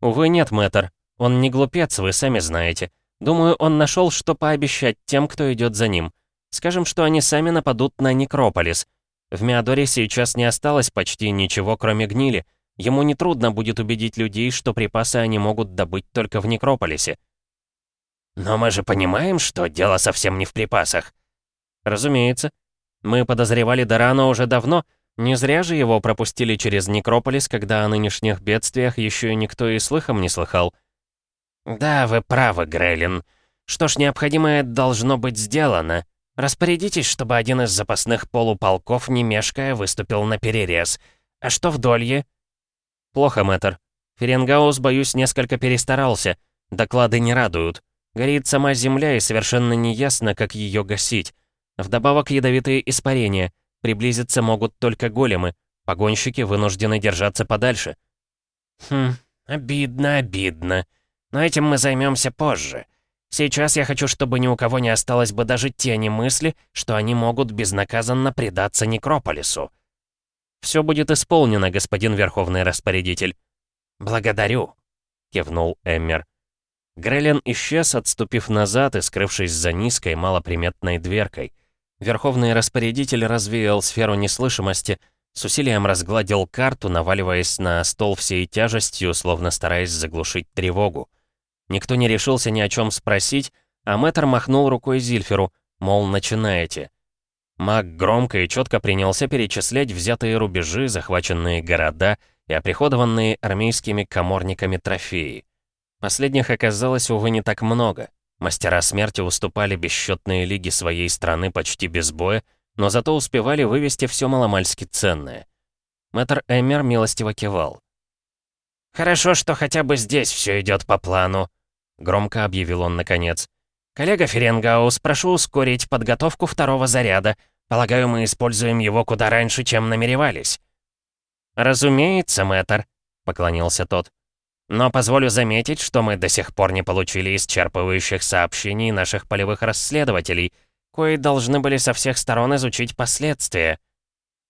«Увы, нет, мэтр. Он не глупец, вы сами знаете. Думаю, он нашел, что пообещать тем, кто идет за ним. Скажем, что они сами нападут на Некрополис. В Миадоре сейчас не осталось почти ничего, кроме гнили. Ему нетрудно будет убедить людей, что припасы они могут добыть только в Некрополисе. «Но мы же понимаем, что дело совсем не в припасах». «Разумеется. Мы подозревали Дорана уже давно. Не зря же его пропустили через Некрополис, когда о нынешних бедствиях еще и никто и слыхом не слыхал». «Да, вы правы, Грейлин. Что ж, необходимое должно быть сделано. Распорядитесь, чтобы один из запасных полуполков, не мешкая, выступил на перерез. А что в Долье?» «Плохо, мэтр. Ференгаус, боюсь, несколько перестарался. Доклады не радуют. Горит сама земля, и совершенно неясно, как ее гасить. Вдобавок ядовитые испарения. Приблизиться могут только големы. Погонщики вынуждены держаться подальше». «Хм, обидно, обидно. Но этим мы займемся позже. Сейчас я хочу, чтобы ни у кого не осталось бы даже тени мысли, что они могут безнаказанно предаться Некрополису. «Все будет исполнено, господин Верховный Распорядитель». «Благодарю», — кивнул Эммер. Грелен исчез, отступив назад и скрывшись за низкой, малоприметной дверкой. Верховный Распорядитель развеял сферу неслышимости, с усилием разгладил карту, наваливаясь на стол всей тяжестью, словно стараясь заглушить тревогу. Никто не решился ни о чем спросить, а мэтр махнул рукой Зильферу, мол, начинаете. Маг громко и четко принялся перечислять взятые рубежи, захваченные города и оприходованные армейскими коморниками трофеи. Последних оказалось, увы, не так много. Мастера смерти уступали бесчетные лиги своей страны почти без боя, но зато успевали вывести все маломальски ценное. Мэтр Эмер милостиво кивал. «Хорошо, что хотя бы здесь все идет по плану», Громко объявил он наконец. «Коллега Ференгаус, прошу ускорить подготовку второго заряда. Полагаю, мы используем его куда раньше, чем намеревались». «Разумеется, мэтр», — поклонился тот. «Но позволю заметить, что мы до сих пор не получили исчерпывающих сообщений наших полевых расследователей, кои должны были со всех сторон изучить последствия».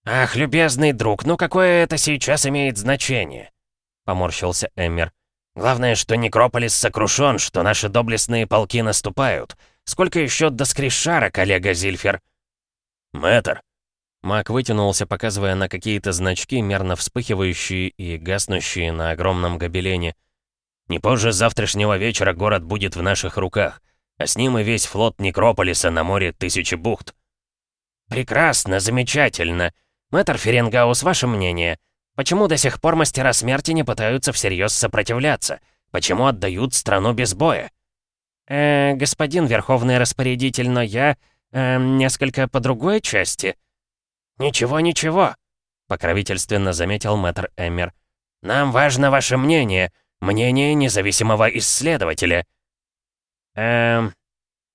«Ах, любезный друг, ну какое это сейчас имеет значение?» — поморщился Эммер. Главное, что Некрополис сокрушен, что наши доблестные полки наступают. Сколько еще до Скришара, коллега Зильфер?» «Мэтр!» Мак вытянулся, показывая на какие-то значки, мерно вспыхивающие и гаснущие на огромном гобелене. «Не позже завтрашнего вечера город будет в наших руках, а с ним и весь флот Некрополиса на море Тысячи бухт». «Прекрасно, замечательно. Мэтр Ференгаус, ваше мнение?» Почему до сих пор мастера смерти не пытаются всерьез сопротивляться? Почему отдают страну без боя? Э, господин Верховный Распорядитель, но я... Э, несколько по другой части. Ничего, ничего, покровительственно заметил мэтр Эммер. Нам важно ваше мнение, мнение независимого исследователя. Эм...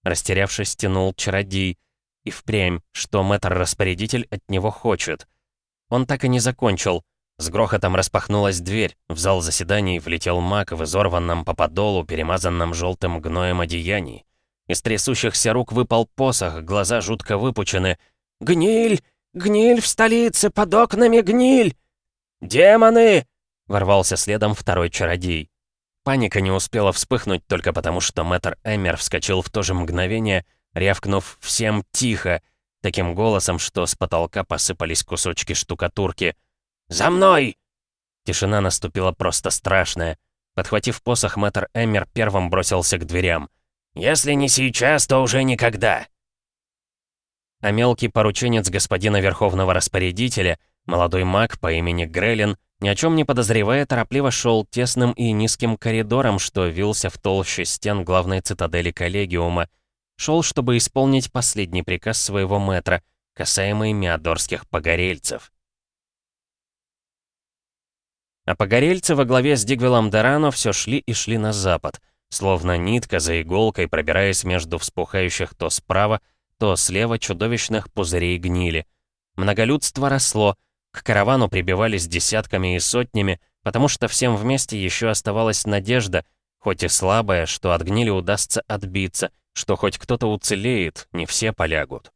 Растерявшись, тянул чародей. И впрямь, что мэтр-распорядитель от него хочет. Он так и не закончил. С грохотом распахнулась дверь, в зал заседаний влетел маг в изорванном по подолу, перемазанном желтым гноем одеянии. Из трясущихся рук выпал посох, глаза жутко выпучены. «Гниль! Гниль в столице! Под окнами гниль! Демоны!» Ворвался следом второй чародей. Паника не успела вспыхнуть только потому, что мэтр Эммер вскочил в то же мгновение, рявкнув «всем тихо», таким голосом, что с потолка посыпались кусочки штукатурки. «За мной!» Тишина наступила просто страшная. Подхватив посох, мэтр Эммер первым бросился к дверям. «Если не сейчас, то уже никогда!» А мелкий порученец господина Верховного Распорядителя, молодой маг по имени Грелин, ни о чем не подозревая, торопливо шел тесным и низким коридором, что вился в толще стен главной цитадели Коллегиума. Шел, чтобы исполнить последний приказ своего мэтра, касаемый миадорских погорельцев. А погорельцы во главе с Дигвелом Дорано все шли и шли на запад, словно нитка за иголкой, пробираясь между вспухающих то справа, то слева чудовищных пузырей гнили. Многолюдство росло, к каравану прибивались десятками и сотнями, потому что всем вместе еще оставалась надежда, хоть и слабая, что от гнили удастся отбиться, что хоть кто-то уцелеет, не все полягут.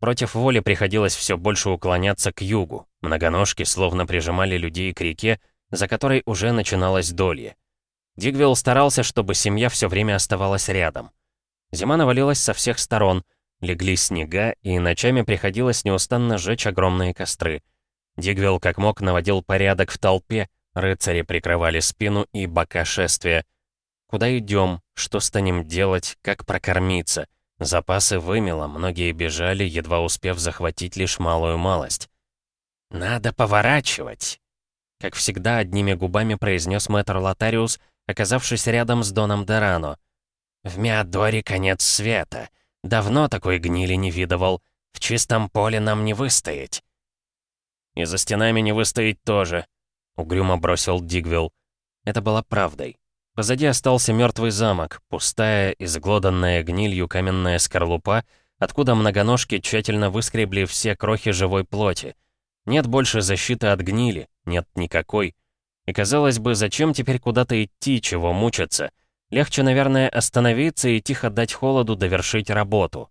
Против воли приходилось все больше уклоняться к югу. Многоножки словно прижимали людей к реке, за которой уже начиналось долье. Дигвилл старался, чтобы семья все время оставалась рядом. Зима навалилась со всех сторон, легли снега, и ночами приходилось неустанно жечь огромные костры — Дигвилл как мог наводил порядок в толпе, рыцари прикрывали спину и бока шествия. Куда идем, что станем делать, как прокормиться? Запасы вымело, многие бежали, едва успев захватить лишь малую малость. «Надо поворачивать!» Как всегда, одними губами произнес мэтр Лотариус, оказавшись рядом с Доном Дерано. «В Миадоре конец света. Давно такой гнили не видывал. В чистом поле нам не выстоять». «И за стенами не выстоять тоже», — угрюмо бросил Дигвилл. Это было правдой. Позади остался мертвый замок, пустая, изглоданная гнилью каменная скорлупа, откуда многоножки тщательно выскребли все крохи живой плоти. Нет больше защиты от гнили, нет никакой. И казалось бы, зачем теперь куда-то идти, чего мучиться? Легче, наверное, остановиться и тихо дать холоду довершить работу.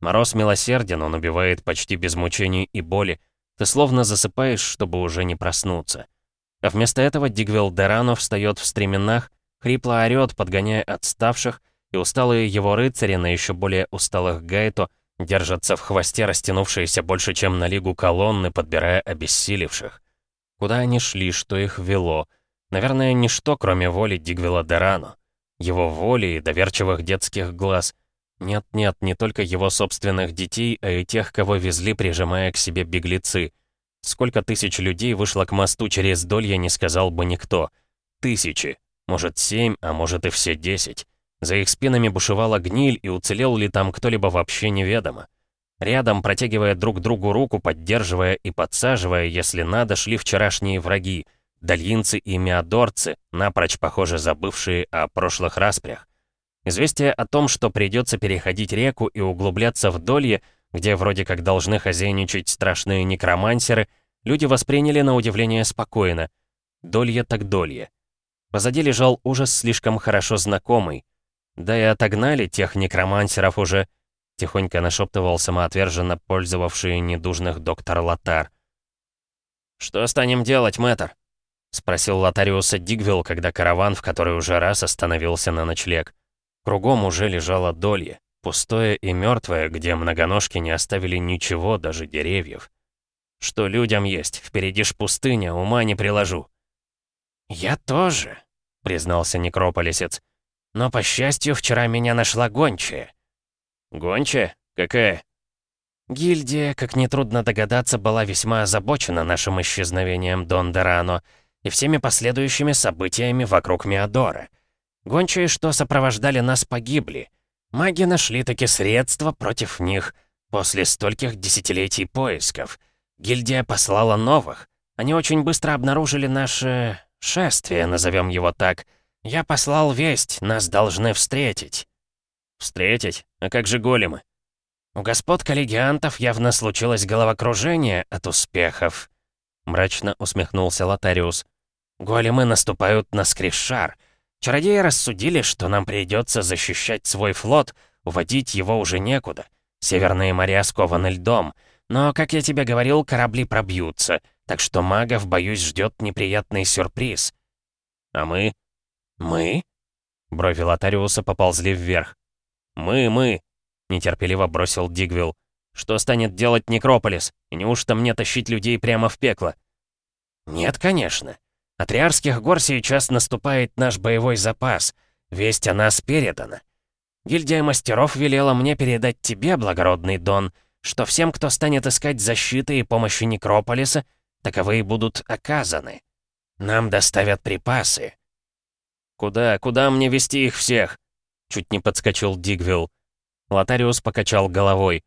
Мороз милосерден, он убивает почти без мучений и боли, ты словно засыпаешь, чтобы уже не проснуться. А вместо этого Дигвилл Дерано встает в стременах, хрипло орёт, подгоняя отставших, и усталые его рыцари на еще более усталых Гайто держатся в хвосте растянувшиеся больше, чем на лигу колонны, подбирая обессилевших. Куда они шли, что их вело? Наверное, ничто, кроме воли Дигвилла Дерано. Его воли и доверчивых детских глаз — нет-нет, не только его собственных детей, а и тех, кого везли, прижимая к себе беглецы. Сколько тысяч людей вышло к мосту через Долье, не сказал бы никто. Тысячи. Может, семь, а может и все десять. За их спинами бушевала гниль, и уцелел ли там кто-либо вообще неведомо. Рядом, протягивая друг другу руку, поддерживая и подсаживая, если надо, шли вчерашние враги. Дальинцы и миадорцы, напрочь, похоже, забывшие о прошлых распрях. Известие о том, что придется переходить реку и углубляться в долье, где вроде как должны хозяйничать страшные некромансеры, люди восприняли на удивление спокойно. Долье так долье. Позади лежал ужас слишком хорошо знакомый. Да и отогнали тех некромансеров уже, тихонько нашептывал самоотверженно пользовавший недужных доктор Латар. «Что станем делать, мэтр?» — спросил Лотариуса Дигвилл, когда караван в который уже раз остановился на ночлег. Кругом уже лежало долье, пустое и мертвое, где многоножки не оставили ничего, даже деревьев. Что людям есть, впереди ж пустыня, ума не приложу. «Я тоже», — признался некрополисец. «Но, по счастью, вчера меня нашла гончая». «Гончая? Какая?» Гильдия, как нетрудно догадаться, была весьма озабочена нашим исчезновением Дон Дерано и всеми последующими событиями вокруг Миадора. Гончие, что сопровождали нас, погибли. Маги нашли таки средства против них после стольких десятилетий поисков. Гильдия послала новых. Они очень быстро обнаружили наше шествие, назовем его так. Я послал весть, нас должны встретить. Встретить? А как же големы? У господ коллегиантов явно случилось головокружение от успехов. Мрачно усмехнулся Лотариус. Големы наступают на Скришар — Чародеи рассудили, что нам придется защищать свой флот, уводить его уже некуда. Северные моря скованы льдом. Но, как я тебе говорил, корабли пробьются, так что магов, боюсь, ждет неприятный сюрприз. А мы? Мы? Брови Лотариуса поползли вверх. Мы, мы. нетерпеливо бросил Дигвилл. «Что станет делать Некрополис? И неужто мне тащить людей прямо в пекло?» «Нет, конечно. От Риарских гор сейчас наступает наш боевой запас. Весть о нас передана. Гильдия мастеров велела мне передать тебе, благородный Дон, что всем, кто станет искать защиты и помощи Некрополиса, таковые будут оказаны. Нам доставят припасы». «Куда, куда мне вести их всех?» Чуть не подскочил Дигвилл. Лотариус покачал головой.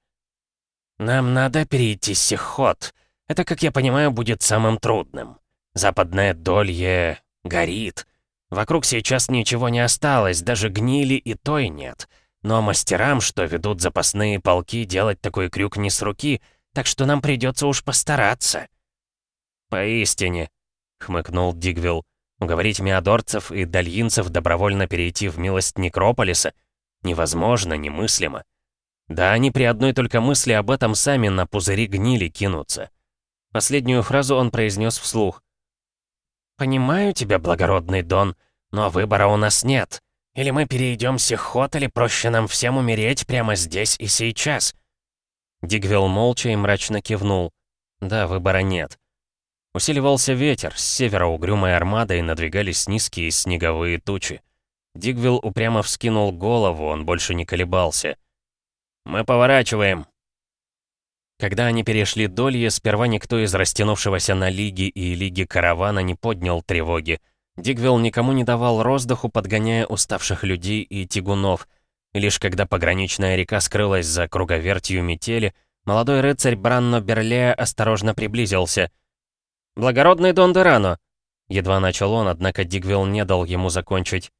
«Нам надо перейти Сихот. Это, как я понимаю, будет самым трудным. Западное долье горит. Вокруг сейчас ничего не осталось, даже гнили и той нет. Но мастерам, что ведут запасные полки, делать такой крюк не с руки, так что нам придется уж постараться». «Поистине», — хмыкнул Дигвилл. Уговорить миадорцев и дальинцев добровольно перейти в милость Некрополиса невозможно, немыслимо. Да они при одной только мысли об этом сами на пузыри гнили кинутся. Последнюю фразу он произнес вслух. «Понимаю тебя, благородный Дон, но выбора у нас нет. Или мы перейдем Сихот, или проще нам всем умереть прямо здесь и сейчас». Дигвилл молча и мрачно кивнул. Да, выбора нет. Усиливался ветер, с севера угрюмой армадой надвигались низкие снеговые тучи. Дигвилл упрямо вскинул голову, он больше не колебался. «Мы поворачиваем!» Когда они перешли Долье, сперва никто из растянувшегося на Лиги и Лиги Каравана не поднял тревоги. Дигвилл никому не давал роздыху, подгоняя уставших людей и тягунов. И лишь когда пограничная река скрылась за круговертью метели, молодой рыцарь Бранно Берлея осторожно приблизился — «Благородный Дон Дерано!» Едва начал он, однако Дигвилл не дал ему закончить.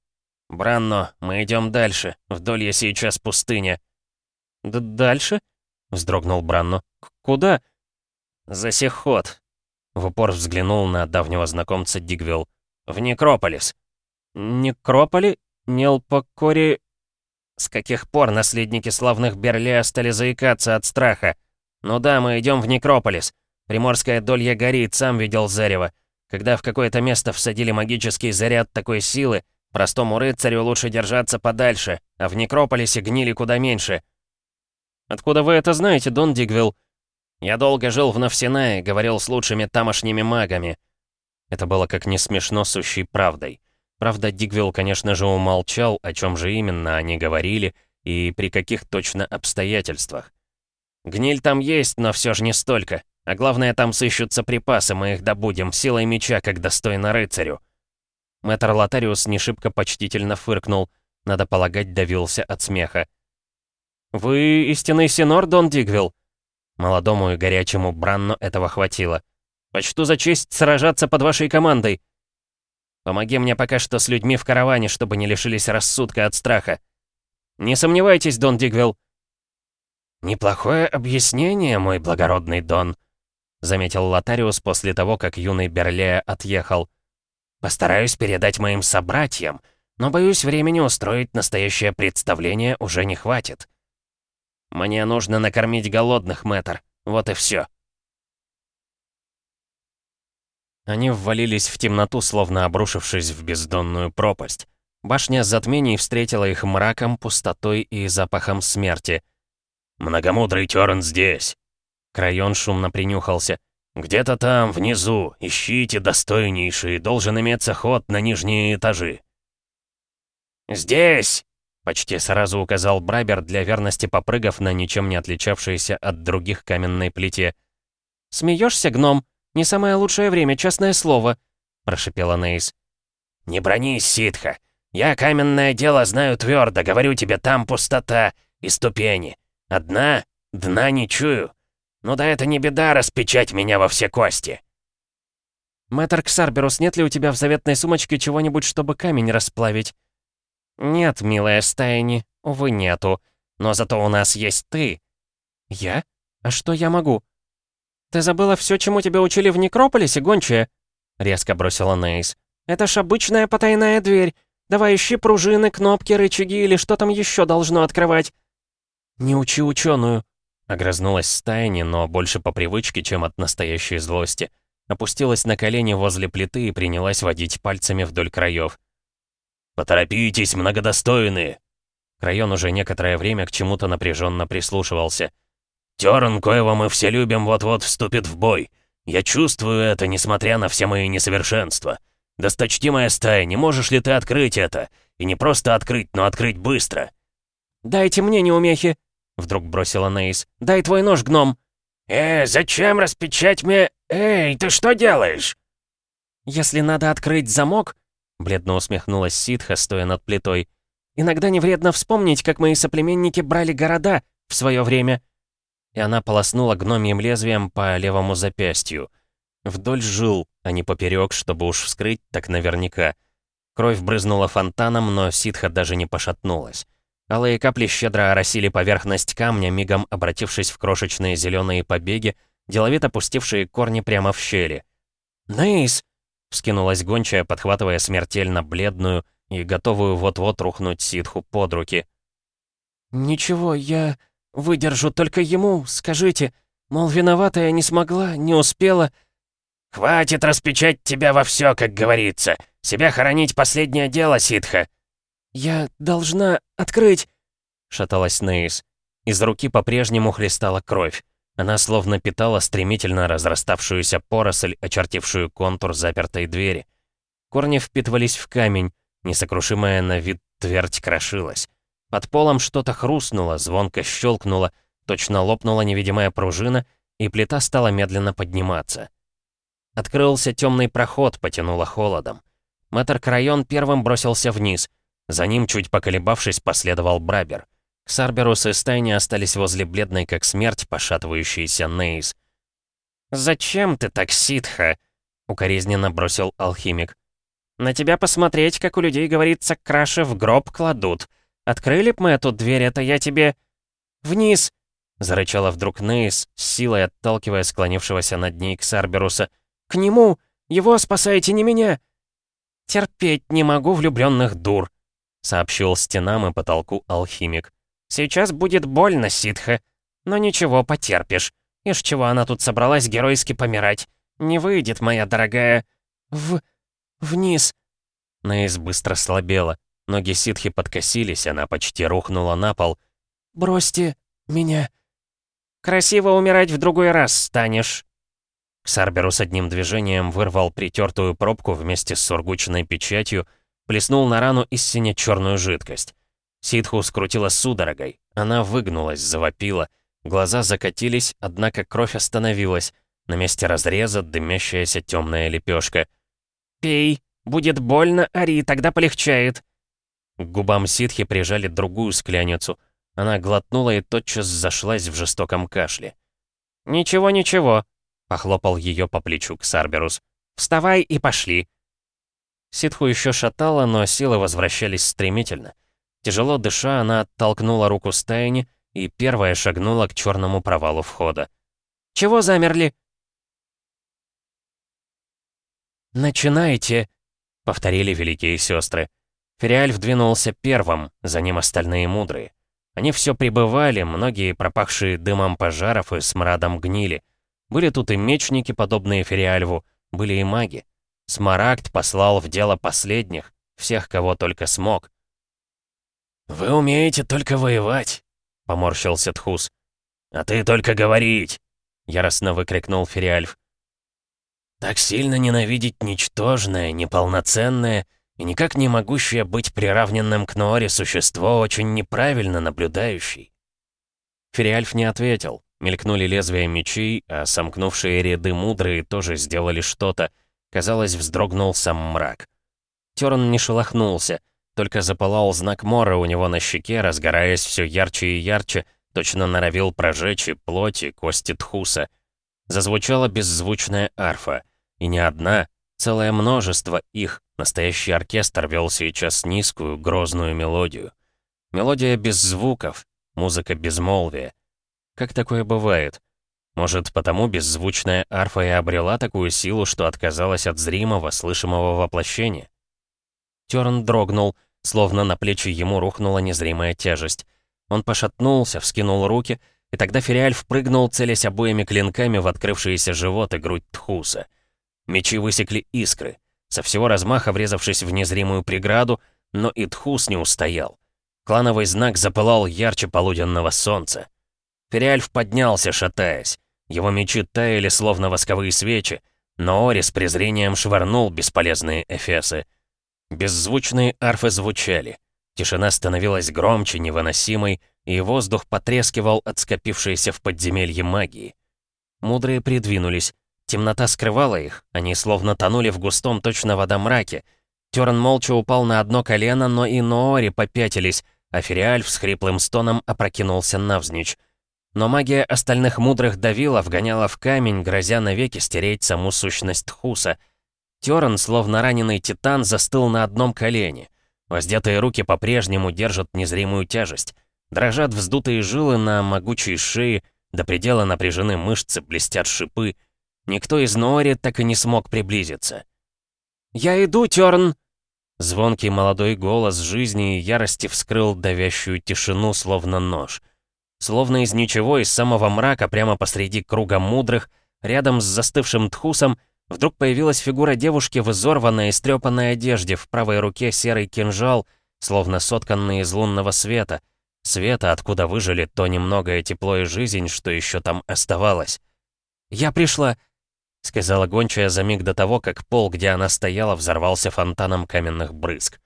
«Бранно, мы идем дальше. Вдоль я сейчас пустыня». Д «Дальше?» — вздрогнул Бранно. «Куда?» «За сих ход». В упор взглянул на давнего знакомца Дигвилл. «В Некрополис». «Некрополи? Нелпокори...» «С каких пор наследники славных Берлея стали заикаться от страха? Ну да, мы идем в Некрополис. Приморская долья горит, сам видел зарево. Когда в какое-то место всадили магический заряд такой силы, простому рыцарю лучше держаться подальше, а в Некрополисе гнили куда меньше. «Откуда вы это знаете, Дон Дигвилл?» «Я долго жил в Навсинае, говорил с лучшими тамошними магами». Это было как не смешно сущей правдой. Правда, Дигвилл, конечно же, умолчал, о чем же именно они говорили и при каких точно обстоятельствах. «Гниль там есть, но все же не столько. А главное, там сыщутся припасы, мы их добудем, силой меча, как достойно рыцарю». Мэтр Лотариус не шибко почтительно фыркнул, надо полагать, давился от смеха. «Вы истинный синор, Дон Дигвилл?» Молодому и горячему Бранну этого хватило. «Почту за честь сражаться под вашей командой!» «Помоги мне пока что с людьми в караване, чтобы не лишились рассудка от страха!» «Не сомневайтесь, Дон Дигвилл!» «Неплохое объяснение, мой благородный Дон», — заметил Лотариус после того, как юный Берлея отъехал. «Постараюсь передать моим собратьям, но, боюсь, времени устроить настоящее представление уже не хватит. Мне нужно накормить голодных, мэтр, вот и все. Они ввалились в темноту, словно обрушившись в бездонную пропасть. Башня затмений встретила их мраком, пустотой и запахом смерти. «Многомудрый Тёрн здесь!» Крайон шумно принюхался. «Где-то там, внизу, ищите достойнейший, должен иметься ход на нижние этажи». «Здесь!» — почти сразу указал Брайбер, для верности попрыгав на ничем не отличавшейся от других каменной плите. «Смеешься, гном? Не самое лучшее время, честное слово», — прошипела Нейс. «Не бронись, ситха. Я каменное дело знаю твердо, говорю тебе, там пустота и ступени. Одна? Дна не чую. Ну да это не беда распечать меня во все кости. Мэтр Ксарберус, нет ли у тебя в заветной сумочке чего-нибудь, чтобы камень расплавить? Нет, милая Стайни, увы, нету. Но зато у нас есть ты. Я? А что я могу? Ты забыла все, чему тебя учили в Некрополисе, гончая? Резко бросила Нейс. Это ж обычная потайная дверь. Давай ищи пружины, кнопки, рычаги или что там еще должно открывать. Не учи ученую, Огрызнулась стайни, но больше по привычке, чем от настоящей злости. Опустилась на колени возле плиты и принялась водить пальцами вдоль краев. «Поторопитесь, многодостойные!» Крайон уже некоторое время к чему-то напряженно прислушивался. «Терн, коего мы все любим, вот-вот вступит в бой. Я чувствую это, несмотря на все мои несовершенства. Досточтимая стая, не можешь ли ты открыть это? И не просто открыть, но открыть быстро!» «Дайте мне неумехи!» — вдруг бросила Нейс. «Дай твой нож, гном!» «Э, зачем распечать мне... Эй, ты что делаешь?» «Если надо открыть замок...» — бледно усмехнулась ситха, стоя над плитой. «Иногда не вредно вспомнить, как мои соплеменники брали города в свое время». И она полоснула гномьим лезвием по левому запястью. Вдоль жил, а не поперек, чтобы уж вскрыть, так наверняка. Кровь брызнула фонтаном, но ситха даже не пошатнулась. Алые капли щедро оросили поверхность камня, мигом обратившись в крошечные зеленые побеги, деловито пустившие корни прямо в щели. «Нейс!» — вскинулась гончая, подхватывая смертельно бледную и готовую вот-вот рухнуть ситху под руки. «Ничего, я выдержу, только ему скажите. Мол, виноватая не смогла, не успела». «Хватит распечать тебя во все, как говорится. Себя хоронить последнее дело, ситха!» «Я должна открыть!» — шаталась Нейс. Из руки по-прежнему хлестала кровь. Она словно питала стремительно разраставшуюся поросль, очертившую контур запертой двери. Корни впитывались в камень, несокрушимая на вид твердь крошилась. Под полом что-то хрустнуло, звонко щелкнуло, точно лопнула невидимая пружина, и плита стала медленно подниматься. Открылся темный проход, потянуло холодом. Мэтр Крайон первым бросился вниз — за ним, чуть поколебавшись, последовал Брабер. Ксарберус и Стайни остались возле бледной как смерть пошатывающейся Нейс. «Зачем ты так, ситха?» — укоризненно бросил алхимик. «На тебя посмотреть, как у людей говорится, краши в гроб кладут. Открыли б мы эту дверь, это я тебе...» «Вниз!» — зарычала вдруг Нейс, силой отталкивая склонившегося над ней Ксарберуса. «К нему! Его спасайте, не меня!» «Терпеть не могу влюбленных дур!» — сообщил стенам и потолку алхимик. «Сейчас будет больно, ситха. Но ничего, потерпишь. Ишь, чего она тут собралась геройски помирать? Не выйдет, моя дорогая. В... вниз». Нейс быстро слабела. Ноги ситхи подкосились, она почти рухнула на пол. «Бросьте меня». «Красиво умирать в другой раз станешь». Ксарберус одним движением вырвал притертую пробку вместе с сургучной печатью, Плеснул на рану сине черную жидкость. Ситху скрутила судорогой. Она выгнулась, завопила. Глаза закатились, однако кровь остановилась. На месте разреза дымящаяся темная лепешка. «Пей! Будет больно, Ари, тогда полегчает!» К губам ситхи прижали другую скляницу. Она глотнула и тотчас зашлась в жестоком кашле. «Ничего, ничего», — похлопал ее по плечу Ксарберус. «Вставай и пошли!» Ситху еще шатала, но силы возвращались стремительно. Тяжело дыша, она оттолкнула руку стаяни и первая шагнула к черному провалу входа. «Чего замерли?» «Начинайте!» — повторили великие сестры. Фериаль вдвинулся первым, за ним остальные мудрые. Они все пребывали, многие пропахшие дымом пожаров и смрадом гнили. Были тут и мечники, подобные Фериальву, были и маги. Смарагд послал в дело последних, всех, кого только смог. «Вы умеете только воевать», — поморщился Тхус. «А ты только говорить», — яростно выкрикнул Фериальф. «Так сильно ненавидеть ничтожное, неполноценное и никак не могущее быть приравненным к Норе существо очень неправильно наблюдающий». Фериальф не ответил. Мелькнули лезвия мечей, а сомкнувшие ряды мудрые тоже сделали что-то, Казалось, вздрогнул сам мрак. Терн не шелохнулся, только запылал знак мора у него на щеке, разгораясь все ярче и ярче, точно норовил прожечь и плоть, и кости Тхуса. Зазвучала беззвучная арфа. И не одна, целое множество их. Настоящий оркестр вел сейчас низкую, грозную мелодию. Мелодия без звуков, музыка безмолвия. Как такое бывает? Может, потому беззвучная арфа и обрела такую силу, что отказалась от зримого, слышимого воплощения? Терн дрогнул, словно на плечи ему рухнула незримая тяжесть. Он пошатнулся, вскинул руки, и тогда Фериаль впрыгнул, целясь обоими клинками в открывшийся живот и грудь Тхуса. Мечи высекли искры, со всего размаха врезавшись в незримую преграду, но и Тхус не устоял. Клановый знак запылал ярче полуденного солнца. Фериальф поднялся, шатаясь. Его мечи таяли, словно восковые свечи, но Ори с презрением швырнул бесполезные эфесы. Беззвучные арфы звучали. Тишина становилась громче, невыносимой, и воздух потрескивал от скопившейся в подземелье магии. Мудрые придвинулись. Темнота скрывала их, они словно тонули в густом точно вода мраке. Терн молча упал на одно колено, но и Ноори попятились, а Фериаль с хриплым стоном опрокинулся навзничь. Но магия остальных мудрых давила, вгоняла в камень, грозя навеки стереть саму сущность Тхуса. Терн, словно раненый титан, застыл на одном колене. Воздетые руки по-прежнему держат незримую тяжесть. Дрожат вздутые жилы на могучей шее, до предела напряжены мышцы, блестят шипы. Никто из Ноори так и не смог приблизиться. «Я иду, Терн!» Звонкий молодой голос жизни и ярости вскрыл давящую тишину, словно нож. Словно из ничего, из самого мрака, прямо посреди круга мудрых, рядом с застывшим тхусом, вдруг появилась фигура девушки в изорванной и стрёпанной одежде, в правой руке серый кинжал, словно сотканный из лунного света. Света, откуда выжили то немногое тепло и жизнь, что еще там оставалось. «Я пришла», — сказала гончая за миг до того, как пол, где она стояла, взорвался фонтаном каменных брызг.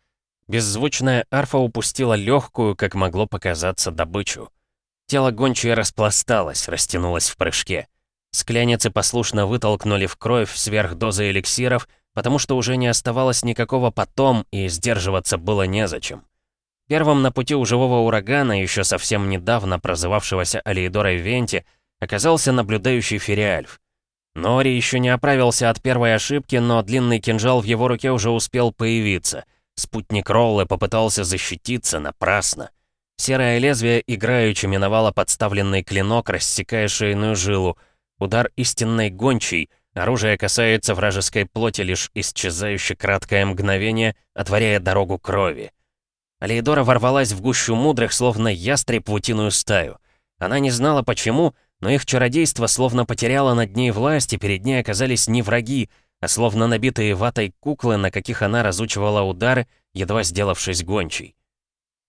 Беззвучная арфа упустила легкую, как могло показаться, добычу. Тело гончей распласталось, растянулось в прыжке. Скляницы послушно вытолкнули в кровь сверхдозы эликсиров, потому что уже не оставалось никакого потом, и сдерживаться было незачем. Первым на пути у живого урагана, еще совсем недавно прозывавшегося Алиедорой Венти, оказался наблюдающий Фериальф. Нори еще не оправился от первой ошибки, но длинный кинжал в его руке уже успел появиться. Спутник Роллы попытался защититься напрасно. Серое лезвие играючи миновало подставленный клинок, рассекая шейную жилу. Удар истинной гончей. Оружие касается вражеской плоти лишь исчезающе краткое мгновение, отворяя дорогу крови. Алейдора ворвалась в гущу мудрых, словно ястреб в утиную стаю. Она не знала почему, но их чародейство словно потеряло над ней власть, и перед ней оказались не враги, а словно набитые ватой куклы, на каких она разучивала удары, едва сделавшись гончей.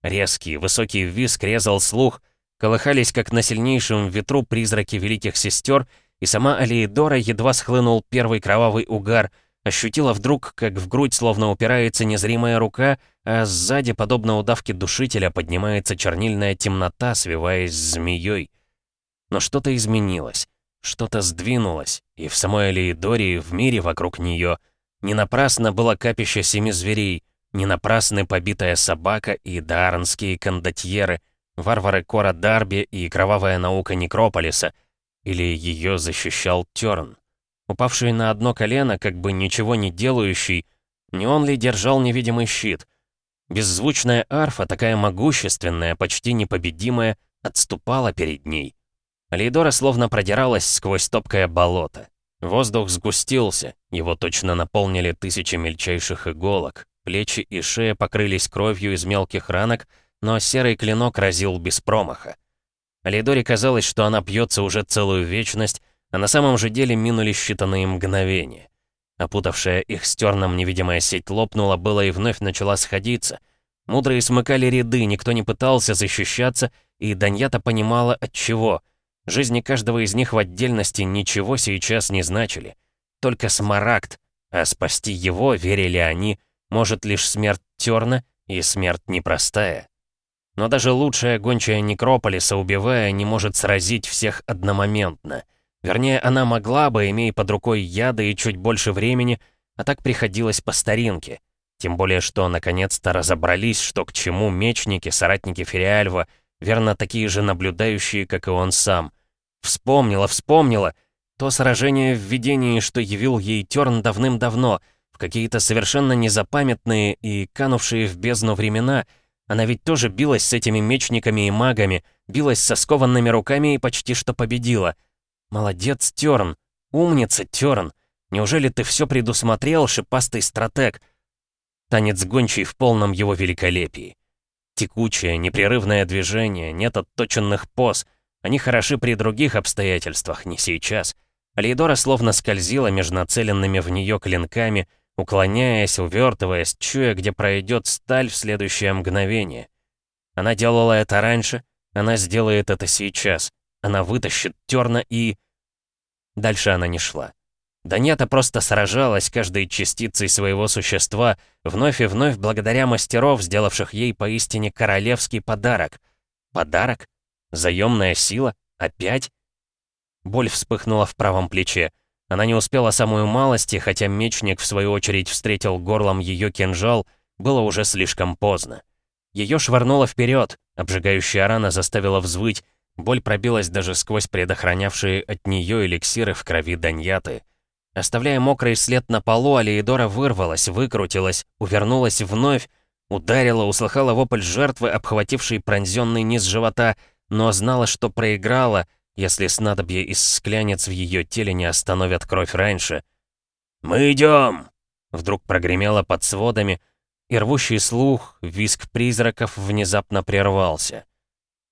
Резкий, высокий визг резал слух, колыхались, как на сильнейшем ветру, призраки великих сестер, и сама Алиедора едва схлынул первый кровавый угар, ощутила вдруг, как в грудь словно упирается незримая рука, а сзади, подобно удавке душителя, поднимается чернильная темнота, свиваясь змеей. Но что-то изменилось, что-то сдвинулось, и в самой Алиедоре, в мире вокруг нее. Не напрасно было капище семи зверей — не напрасны побитая собака и дарнские кондотьеры, варвары Кора Дарби и кровавая наука Некрополиса, или ее защищал Терн. Упавший на одно колено, как бы ничего не делающий, не он ли держал невидимый щит? Беззвучная арфа, такая могущественная, почти непобедимая, отступала перед ней. Лейдора словно продиралась сквозь топкое болото. Воздух сгустился, его точно наполнили тысячи мельчайших иголок, Плечи и шея покрылись кровью из мелких ранок, но серый клинок разил без промаха. Алидоре казалось, что она пьется уже целую вечность, а на самом же деле минули считанные мгновения. Опутавшая их с терном невидимая сеть лопнула было и вновь начала сходиться. Мудрые смыкали ряды, никто не пытался защищаться, и Даньята понимала от чего. Жизни каждого из них в отдельности ничего сейчас не значили. Только смарагд, а спасти его, верили они, может лишь смерть Терна, и смерть непростая. Но даже лучшая гончая Некрополиса, убивая, не может сразить всех одномоментно. Вернее, она могла бы, имея под рукой яды и чуть больше времени, а так приходилось по старинке. Тем более, что наконец-то разобрались, что к чему мечники, соратники Фериальва, верно, такие же наблюдающие, как и он сам. Вспомнила, вспомнила. То сражение в видении, что явил ей Терн давным-давно — какие-то совершенно незапамятные и канувшие в бездну времена. Она ведь тоже билась с этими мечниками и магами, билась со скованными руками и почти что победила. Молодец, Тёрн. Умница, Тёрн. Неужели ты все предусмотрел, шипастый стратег? Танец гончий в полном его великолепии. Текучее, непрерывное движение, нет отточенных поз. Они хороши при других обстоятельствах, не сейчас. Алейдора словно скользила между нацеленными в нее клинками, уклоняясь, увертываясь, чуя, где пройдет сталь в следующее мгновение. Она делала это раньше, она сделает это сейчас. Она вытащит терна и... Дальше она не шла. Данета просто сражалась каждой частицей своего существа, вновь и вновь благодаря мастеров, сделавших ей поистине королевский подарок. Подарок? Заемная сила? Опять? Боль вспыхнула в правом плече. Она не успела самую малость, и хотя мечник в свою очередь встретил горлом ее кинжал, было уже слишком поздно. Ее швырнуло вперед, обжигающая рана заставила взвыть, боль пробилась даже сквозь предохранявшие от нее эликсиры в крови Даньяты. Оставляя мокрый след на полу, Алиедора вырвалась, выкрутилась, увернулась вновь, ударила, услыхала вопль жертвы, обхватившей пронзенный низ живота, но знала, что проиграла, если снадобье из склянец в ее теле не остановят кровь раньше. «Мы идем!» Вдруг прогремело под сводами, и рвущий слух, визг призраков внезапно прервался.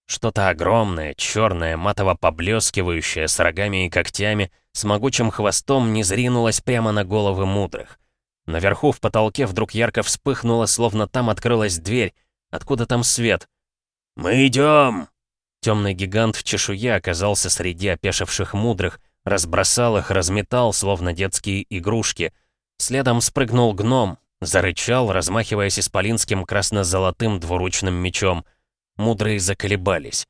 Что-то огромное, черное, матово поблескивающее, с рогами и когтями, с могучим хвостом не зринулось прямо на головы мудрых. Наверху в потолке вдруг ярко вспыхнуло, словно там открылась дверь. Откуда там свет? «Мы идем!» Темный гигант в чешуе оказался среди опешивших мудрых, разбросал их, разметал, словно детские игрушки. Следом спрыгнул гном, зарычал, размахиваясь исполинским красно-золотым двуручным мечом. Мудрые заколебались.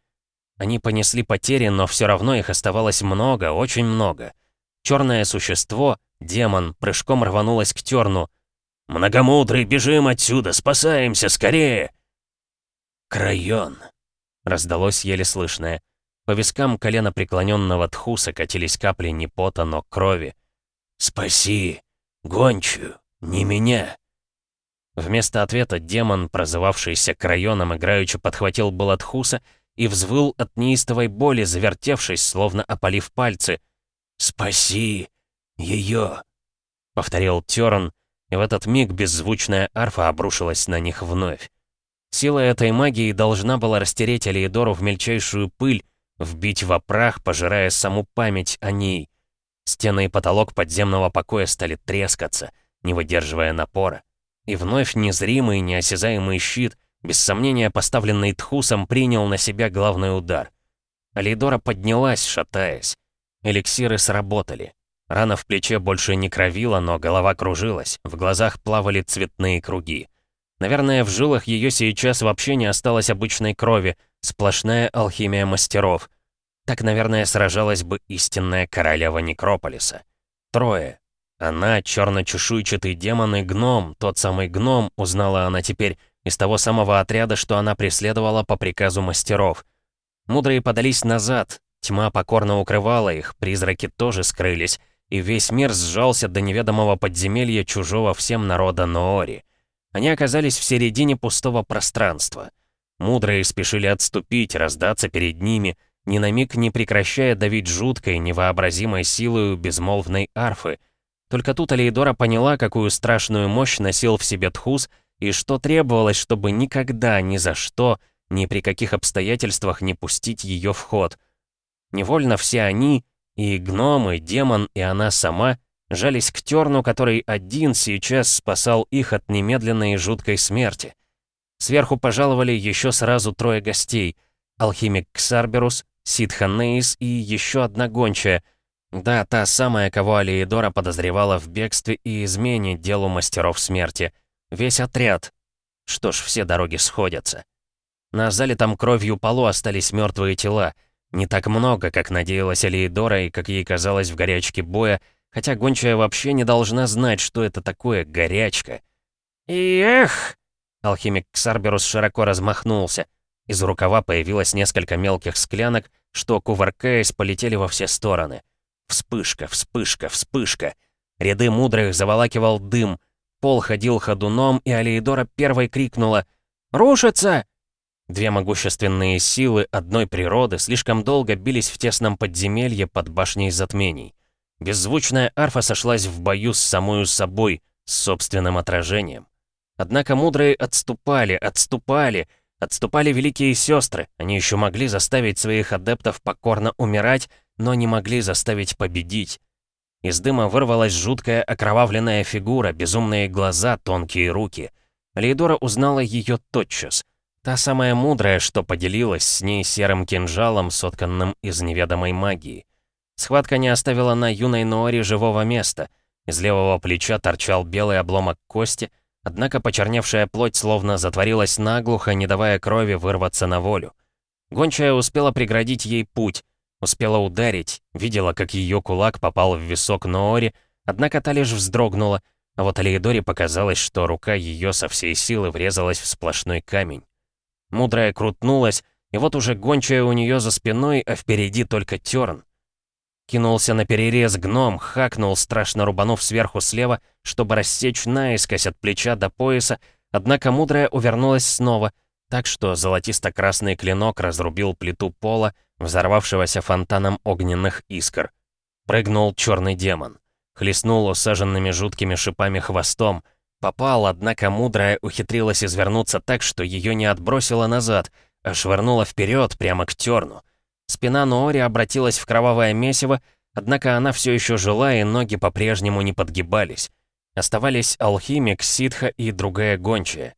Они понесли потери, но все равно их оставалось много, очень много. Черное существо, демон, прыжком рванулось к терну. «Многомудрый, бежим отсюда, спасаемся, скорее!» «Крайон!» Раздалось еле слышное. По вискам колена преклоненного тхуса катились капли не пота, но крови. «Спаси! Гончую! Не меня!» Вместо ответа демон, прозывавшийся Крайоном, играючи подхватил Балатхуса и взвыл от неистовой боли, завертевшись, словно опалив пальцы. «Спаси ее!» — повторил Терн, и в этот миг беззвучная арфа обрушилась на них вновь. Сила этой магии должна была растереть Алиедору в мельчайшую пыль, вбить в прах, пожирая саму память о ней. Стены и потолок подземного покоя стали трескаться, не выдерживая напора. И вновь незримый, неосязаемый щит, без сомнения поставленный Тхусом, принял на себя главный удар. Алидора поднялась, шатаясь. Эликсиры сработали. Рана в плече больше не кровила, но голова кружилась, в глазах плавали цветные круги. Наверное, в жилах ее сейчас вообще не осталось обычной крови, сплошная алхимия мастеров. Так, наверное, сражалась бы истинная королева Некрополиса. Трое. Она, черно-чешуйчатый демон и гном, тот самый гном, узнала она теперь, из того самого отряда, что она преследовала по приказу мастеров. Мудрые подались назад, тьма покорно укрывала их, призраки тоже скрылись, и весь мир сжался до неведомого подземелья чужого всем народа Ноори. Они оказались в середине пустого пространства. Мудрые спешили отступить, раздаться перед ними, ни на миг не прекращая давить жуткой, невообразимой силою безмолвной арфы. Только тут Алейдора поняла, какую страшную мощь носил в себе Тхус, и что требовалось, чтобы никогда, ни за что, ни при каких обстоятельствах не пустить ее в ход. Невольно все они, и гном, и демон, и она сама, жались к Терну, который один сейчас спасал их от немедленной и жуткой смерти. Сверху пожаловали еще сразу трое гостей. Алхимик Ксарберус, Сидханеис и еще одна гончая. Да, та самая, кого Алиедора подозревала в бегстве и измене делу мастеров смерти. Весь отряд. Что ж, все дороги сходятся. На залитом кровью полу остались мертвые тела. Не так много, как надеялась Алиедора и, как ей казалось в горячке боя, Хотя гончая вообще не должна знать, что это такое горячка. Эх! Алхимик Ксарберус широко размахнулся. Из рукава появилось несколько мелких склянок, что, кувыркаясь, полетели во все стороны. Вспышка, вспышка, вспышка. Ряды мудрых заволакивал дым. Пол ходил ходуном, и Алиедора первой крикнула «Рушится!» Две могущественные силы одной природы слишком долго бились в тесном подземелье под башней затмений. Беззвучная арфа сошлась в бою с самою собой, с собственным отражением. Однако мудрые отступали, отступали, отступали великие сестры. Они еще могли заставить своих адептов покорно умирать, но не могли заставить победить. Из дыма вырвалась жуткая окровавленная фигура, безумные глаза, тонкие руки. Лейдора узнала ее тотчас. Та самая мудрая, что поделилась с ней серым кинжалом, сотканным из неведомой магии. Схватка не оставила на юной Норе живого места. Из левого плеча торчал белый обломок кости, однако почерневшая плоть словно затворилась наглухо, не давая крови вырваться на волю. Гончая успела преградить ей путь, успела ударить, видела, как ее кулак попал в висок Ноори, однако та лишь вздрогнула, а вот Алиедоре показалось, что рука ее со всей силы врезалась в сплошной камень. Мудрая крутнулась, и вот уже гончая у нее за спиной, а впереди только Терн. Кинулся на перерез гном, хакнул, страшно рубанув сверху слева, чтобы рассечь наискось от плеча до пояса, однако мудрая увернулась снова, так что золотисто-красный клинок разрубил плиту пола, взорвавшегося фонтаном огненных искр. Прыгнул черный демон. Хлестнул усаженными жуткими шипами хвостом — Попал, однако мудрая ухитрилась извернуться так, что ее не отбросило назад, а швырнула вперед прямо к терну. Спина Ноори обратилась в кровавое месиво, однако она все еще жила, и ноги по-прежнему не подгибались. Оставались алхимик, ситха и другая гончая.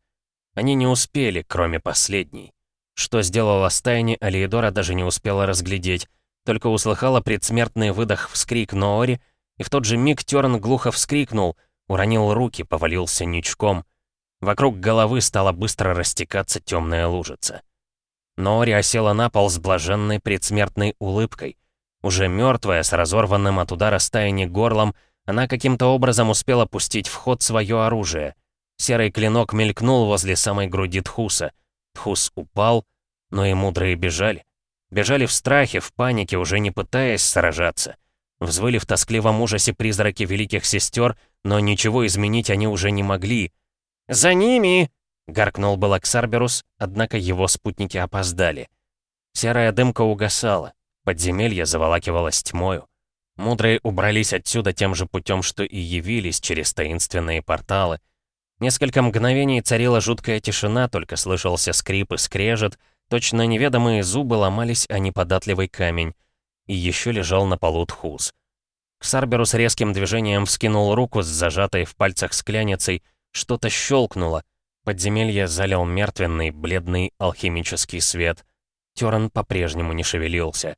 Они не успели, кроме последней. Что сделала стайни, Алиедора даже не успела разглядеть, только услыхала предсмертный выдох вскрик Ноори, и в тот же миг Терн глухо вскрикнул — Уронил руки, повалился ничком. Вокруг головы стала быстро растекаться темная лужица. Нори осела на пол с блаженной предсмертной улыбкой. Уже мертвая, с разорванным от удара стаяни горлом, она каким-то образом успела пустить в ход свое оружие. Серый клинок мелькнул возле самой груди Тхуса. Тхус упал, но и мудрые бежали. Бежали в страхе, в панике, уже не пытаясь сражаться. Взвыли в тоскливом ужасе призраки великих сестер, но ничего изменить они уже не могли. «За ними!» — гаркнул был Ксарберус, однако его спутники опоздали. Серая дымка угасала, подземелье заволакивалось тьмою. Мудрые убрались отсюда тем же путем, что и явились через таинственные порталы. Несколько мгновений царила жуткая тишина, только слышался скрип и скрежет, точно неведомые зубы ломались о неподатливый камень и еще лежал на полу Тхус. Ксарберус резким движением вскинул руку с зажатой в пальцах скляницей, что-то щелкнуло. Подземелье залил мертвенный, бледный алхимический свет. Теран по-прежнему не шевелился.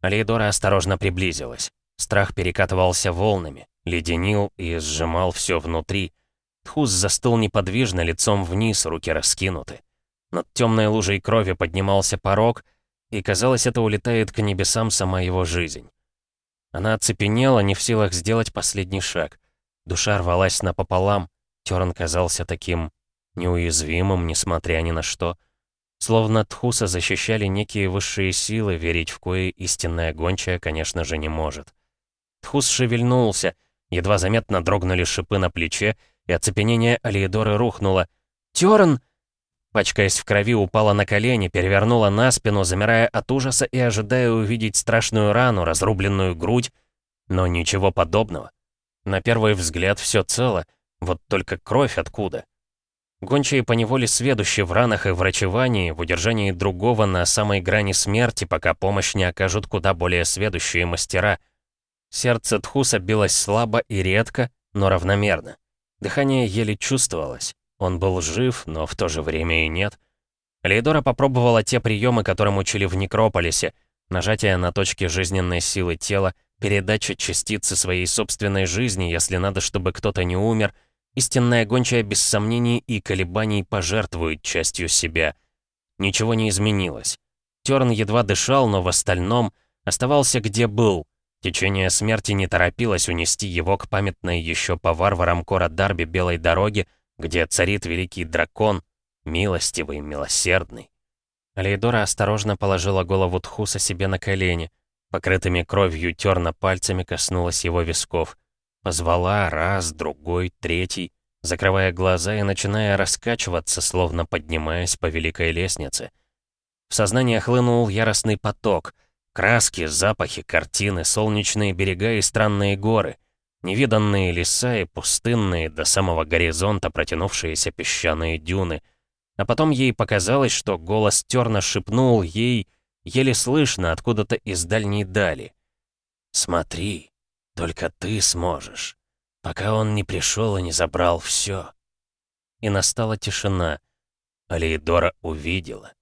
Алейдора осторожно приблизилась. Страх перекатывался волнами, леденил и сжимал все внутри. Тхус застыл неподвижно, лицом вниз, руки раскинуты. Над темной лужей крови поднимался порог — и казалось, это улетает к небесам сама его жизнь. Она оцепенела, не в силах сделать последний шаг. Душа рвалась напополам, Терн казался таким неуязвимым, несмотря ни на что. Словно Тхуса защищали некие высшие силы, верить в кое истинная гончая, конечно же, не может. Тхус шевельнулся, едва заметно дрогнули шипы на плече, и оцепенение Алиедоры рухнуло. «Терн!» Пачкаясь в крови, упала на колени, перевернула на спину, замирая от ужаса и ожидая увидеть страшную рану, разрубленную грудь, но ничего подобного. На первый взгляд все цело, вот только кровь откуда? Гончие поневоле сведущие в ранах и врачевании, в удержании другого на самой грани смерти, пока помощь не окажут куда более сведущие мастера. Сердце Тхуса билось слабо и редко, но равномерно. Дыхание еле чувствовалось. Он был жив, но в то же время и нет. Лейдора попробовала те приемы, которым учили в Некрополисе. Нажатие на точки жизненной силы тела, передача частицы своей собственной жизни, если надо, чтобы кто-то не умер. Истинная гончая без сомнений и колебаний пожертвует частью себя. Ничего не изменилось. Терн едва дышал, но в остальном оставался где был. Течение смерти не торопилось унести его к памятной еще по варварам Кора Дарби белой дороге, где царит великий дракон, милостивый, милосердный. Алейдора осторожно положила голову Тхуса себе на колени, покрытыми кровью терна пальцами коснулась его висков. Позвала раз, другой, третий, закрывая глаза и начиная раскачиваться, словно поднимаясь по великой лестнице. В сознание хлынул яростный поток. Краски, запахи, картины, солнечные берега и странные горы — Невиданные леса и пустынные до самого горизонта протянувшиеся песчаные дюны. А потом ей показалось, что голос Терна шепнул ей, еле слышно, откуда-то из дальней дали. «Смотри, только ты сможешь, пока он не пришел и не забрал все». И настала тишина. Алиедора увидела.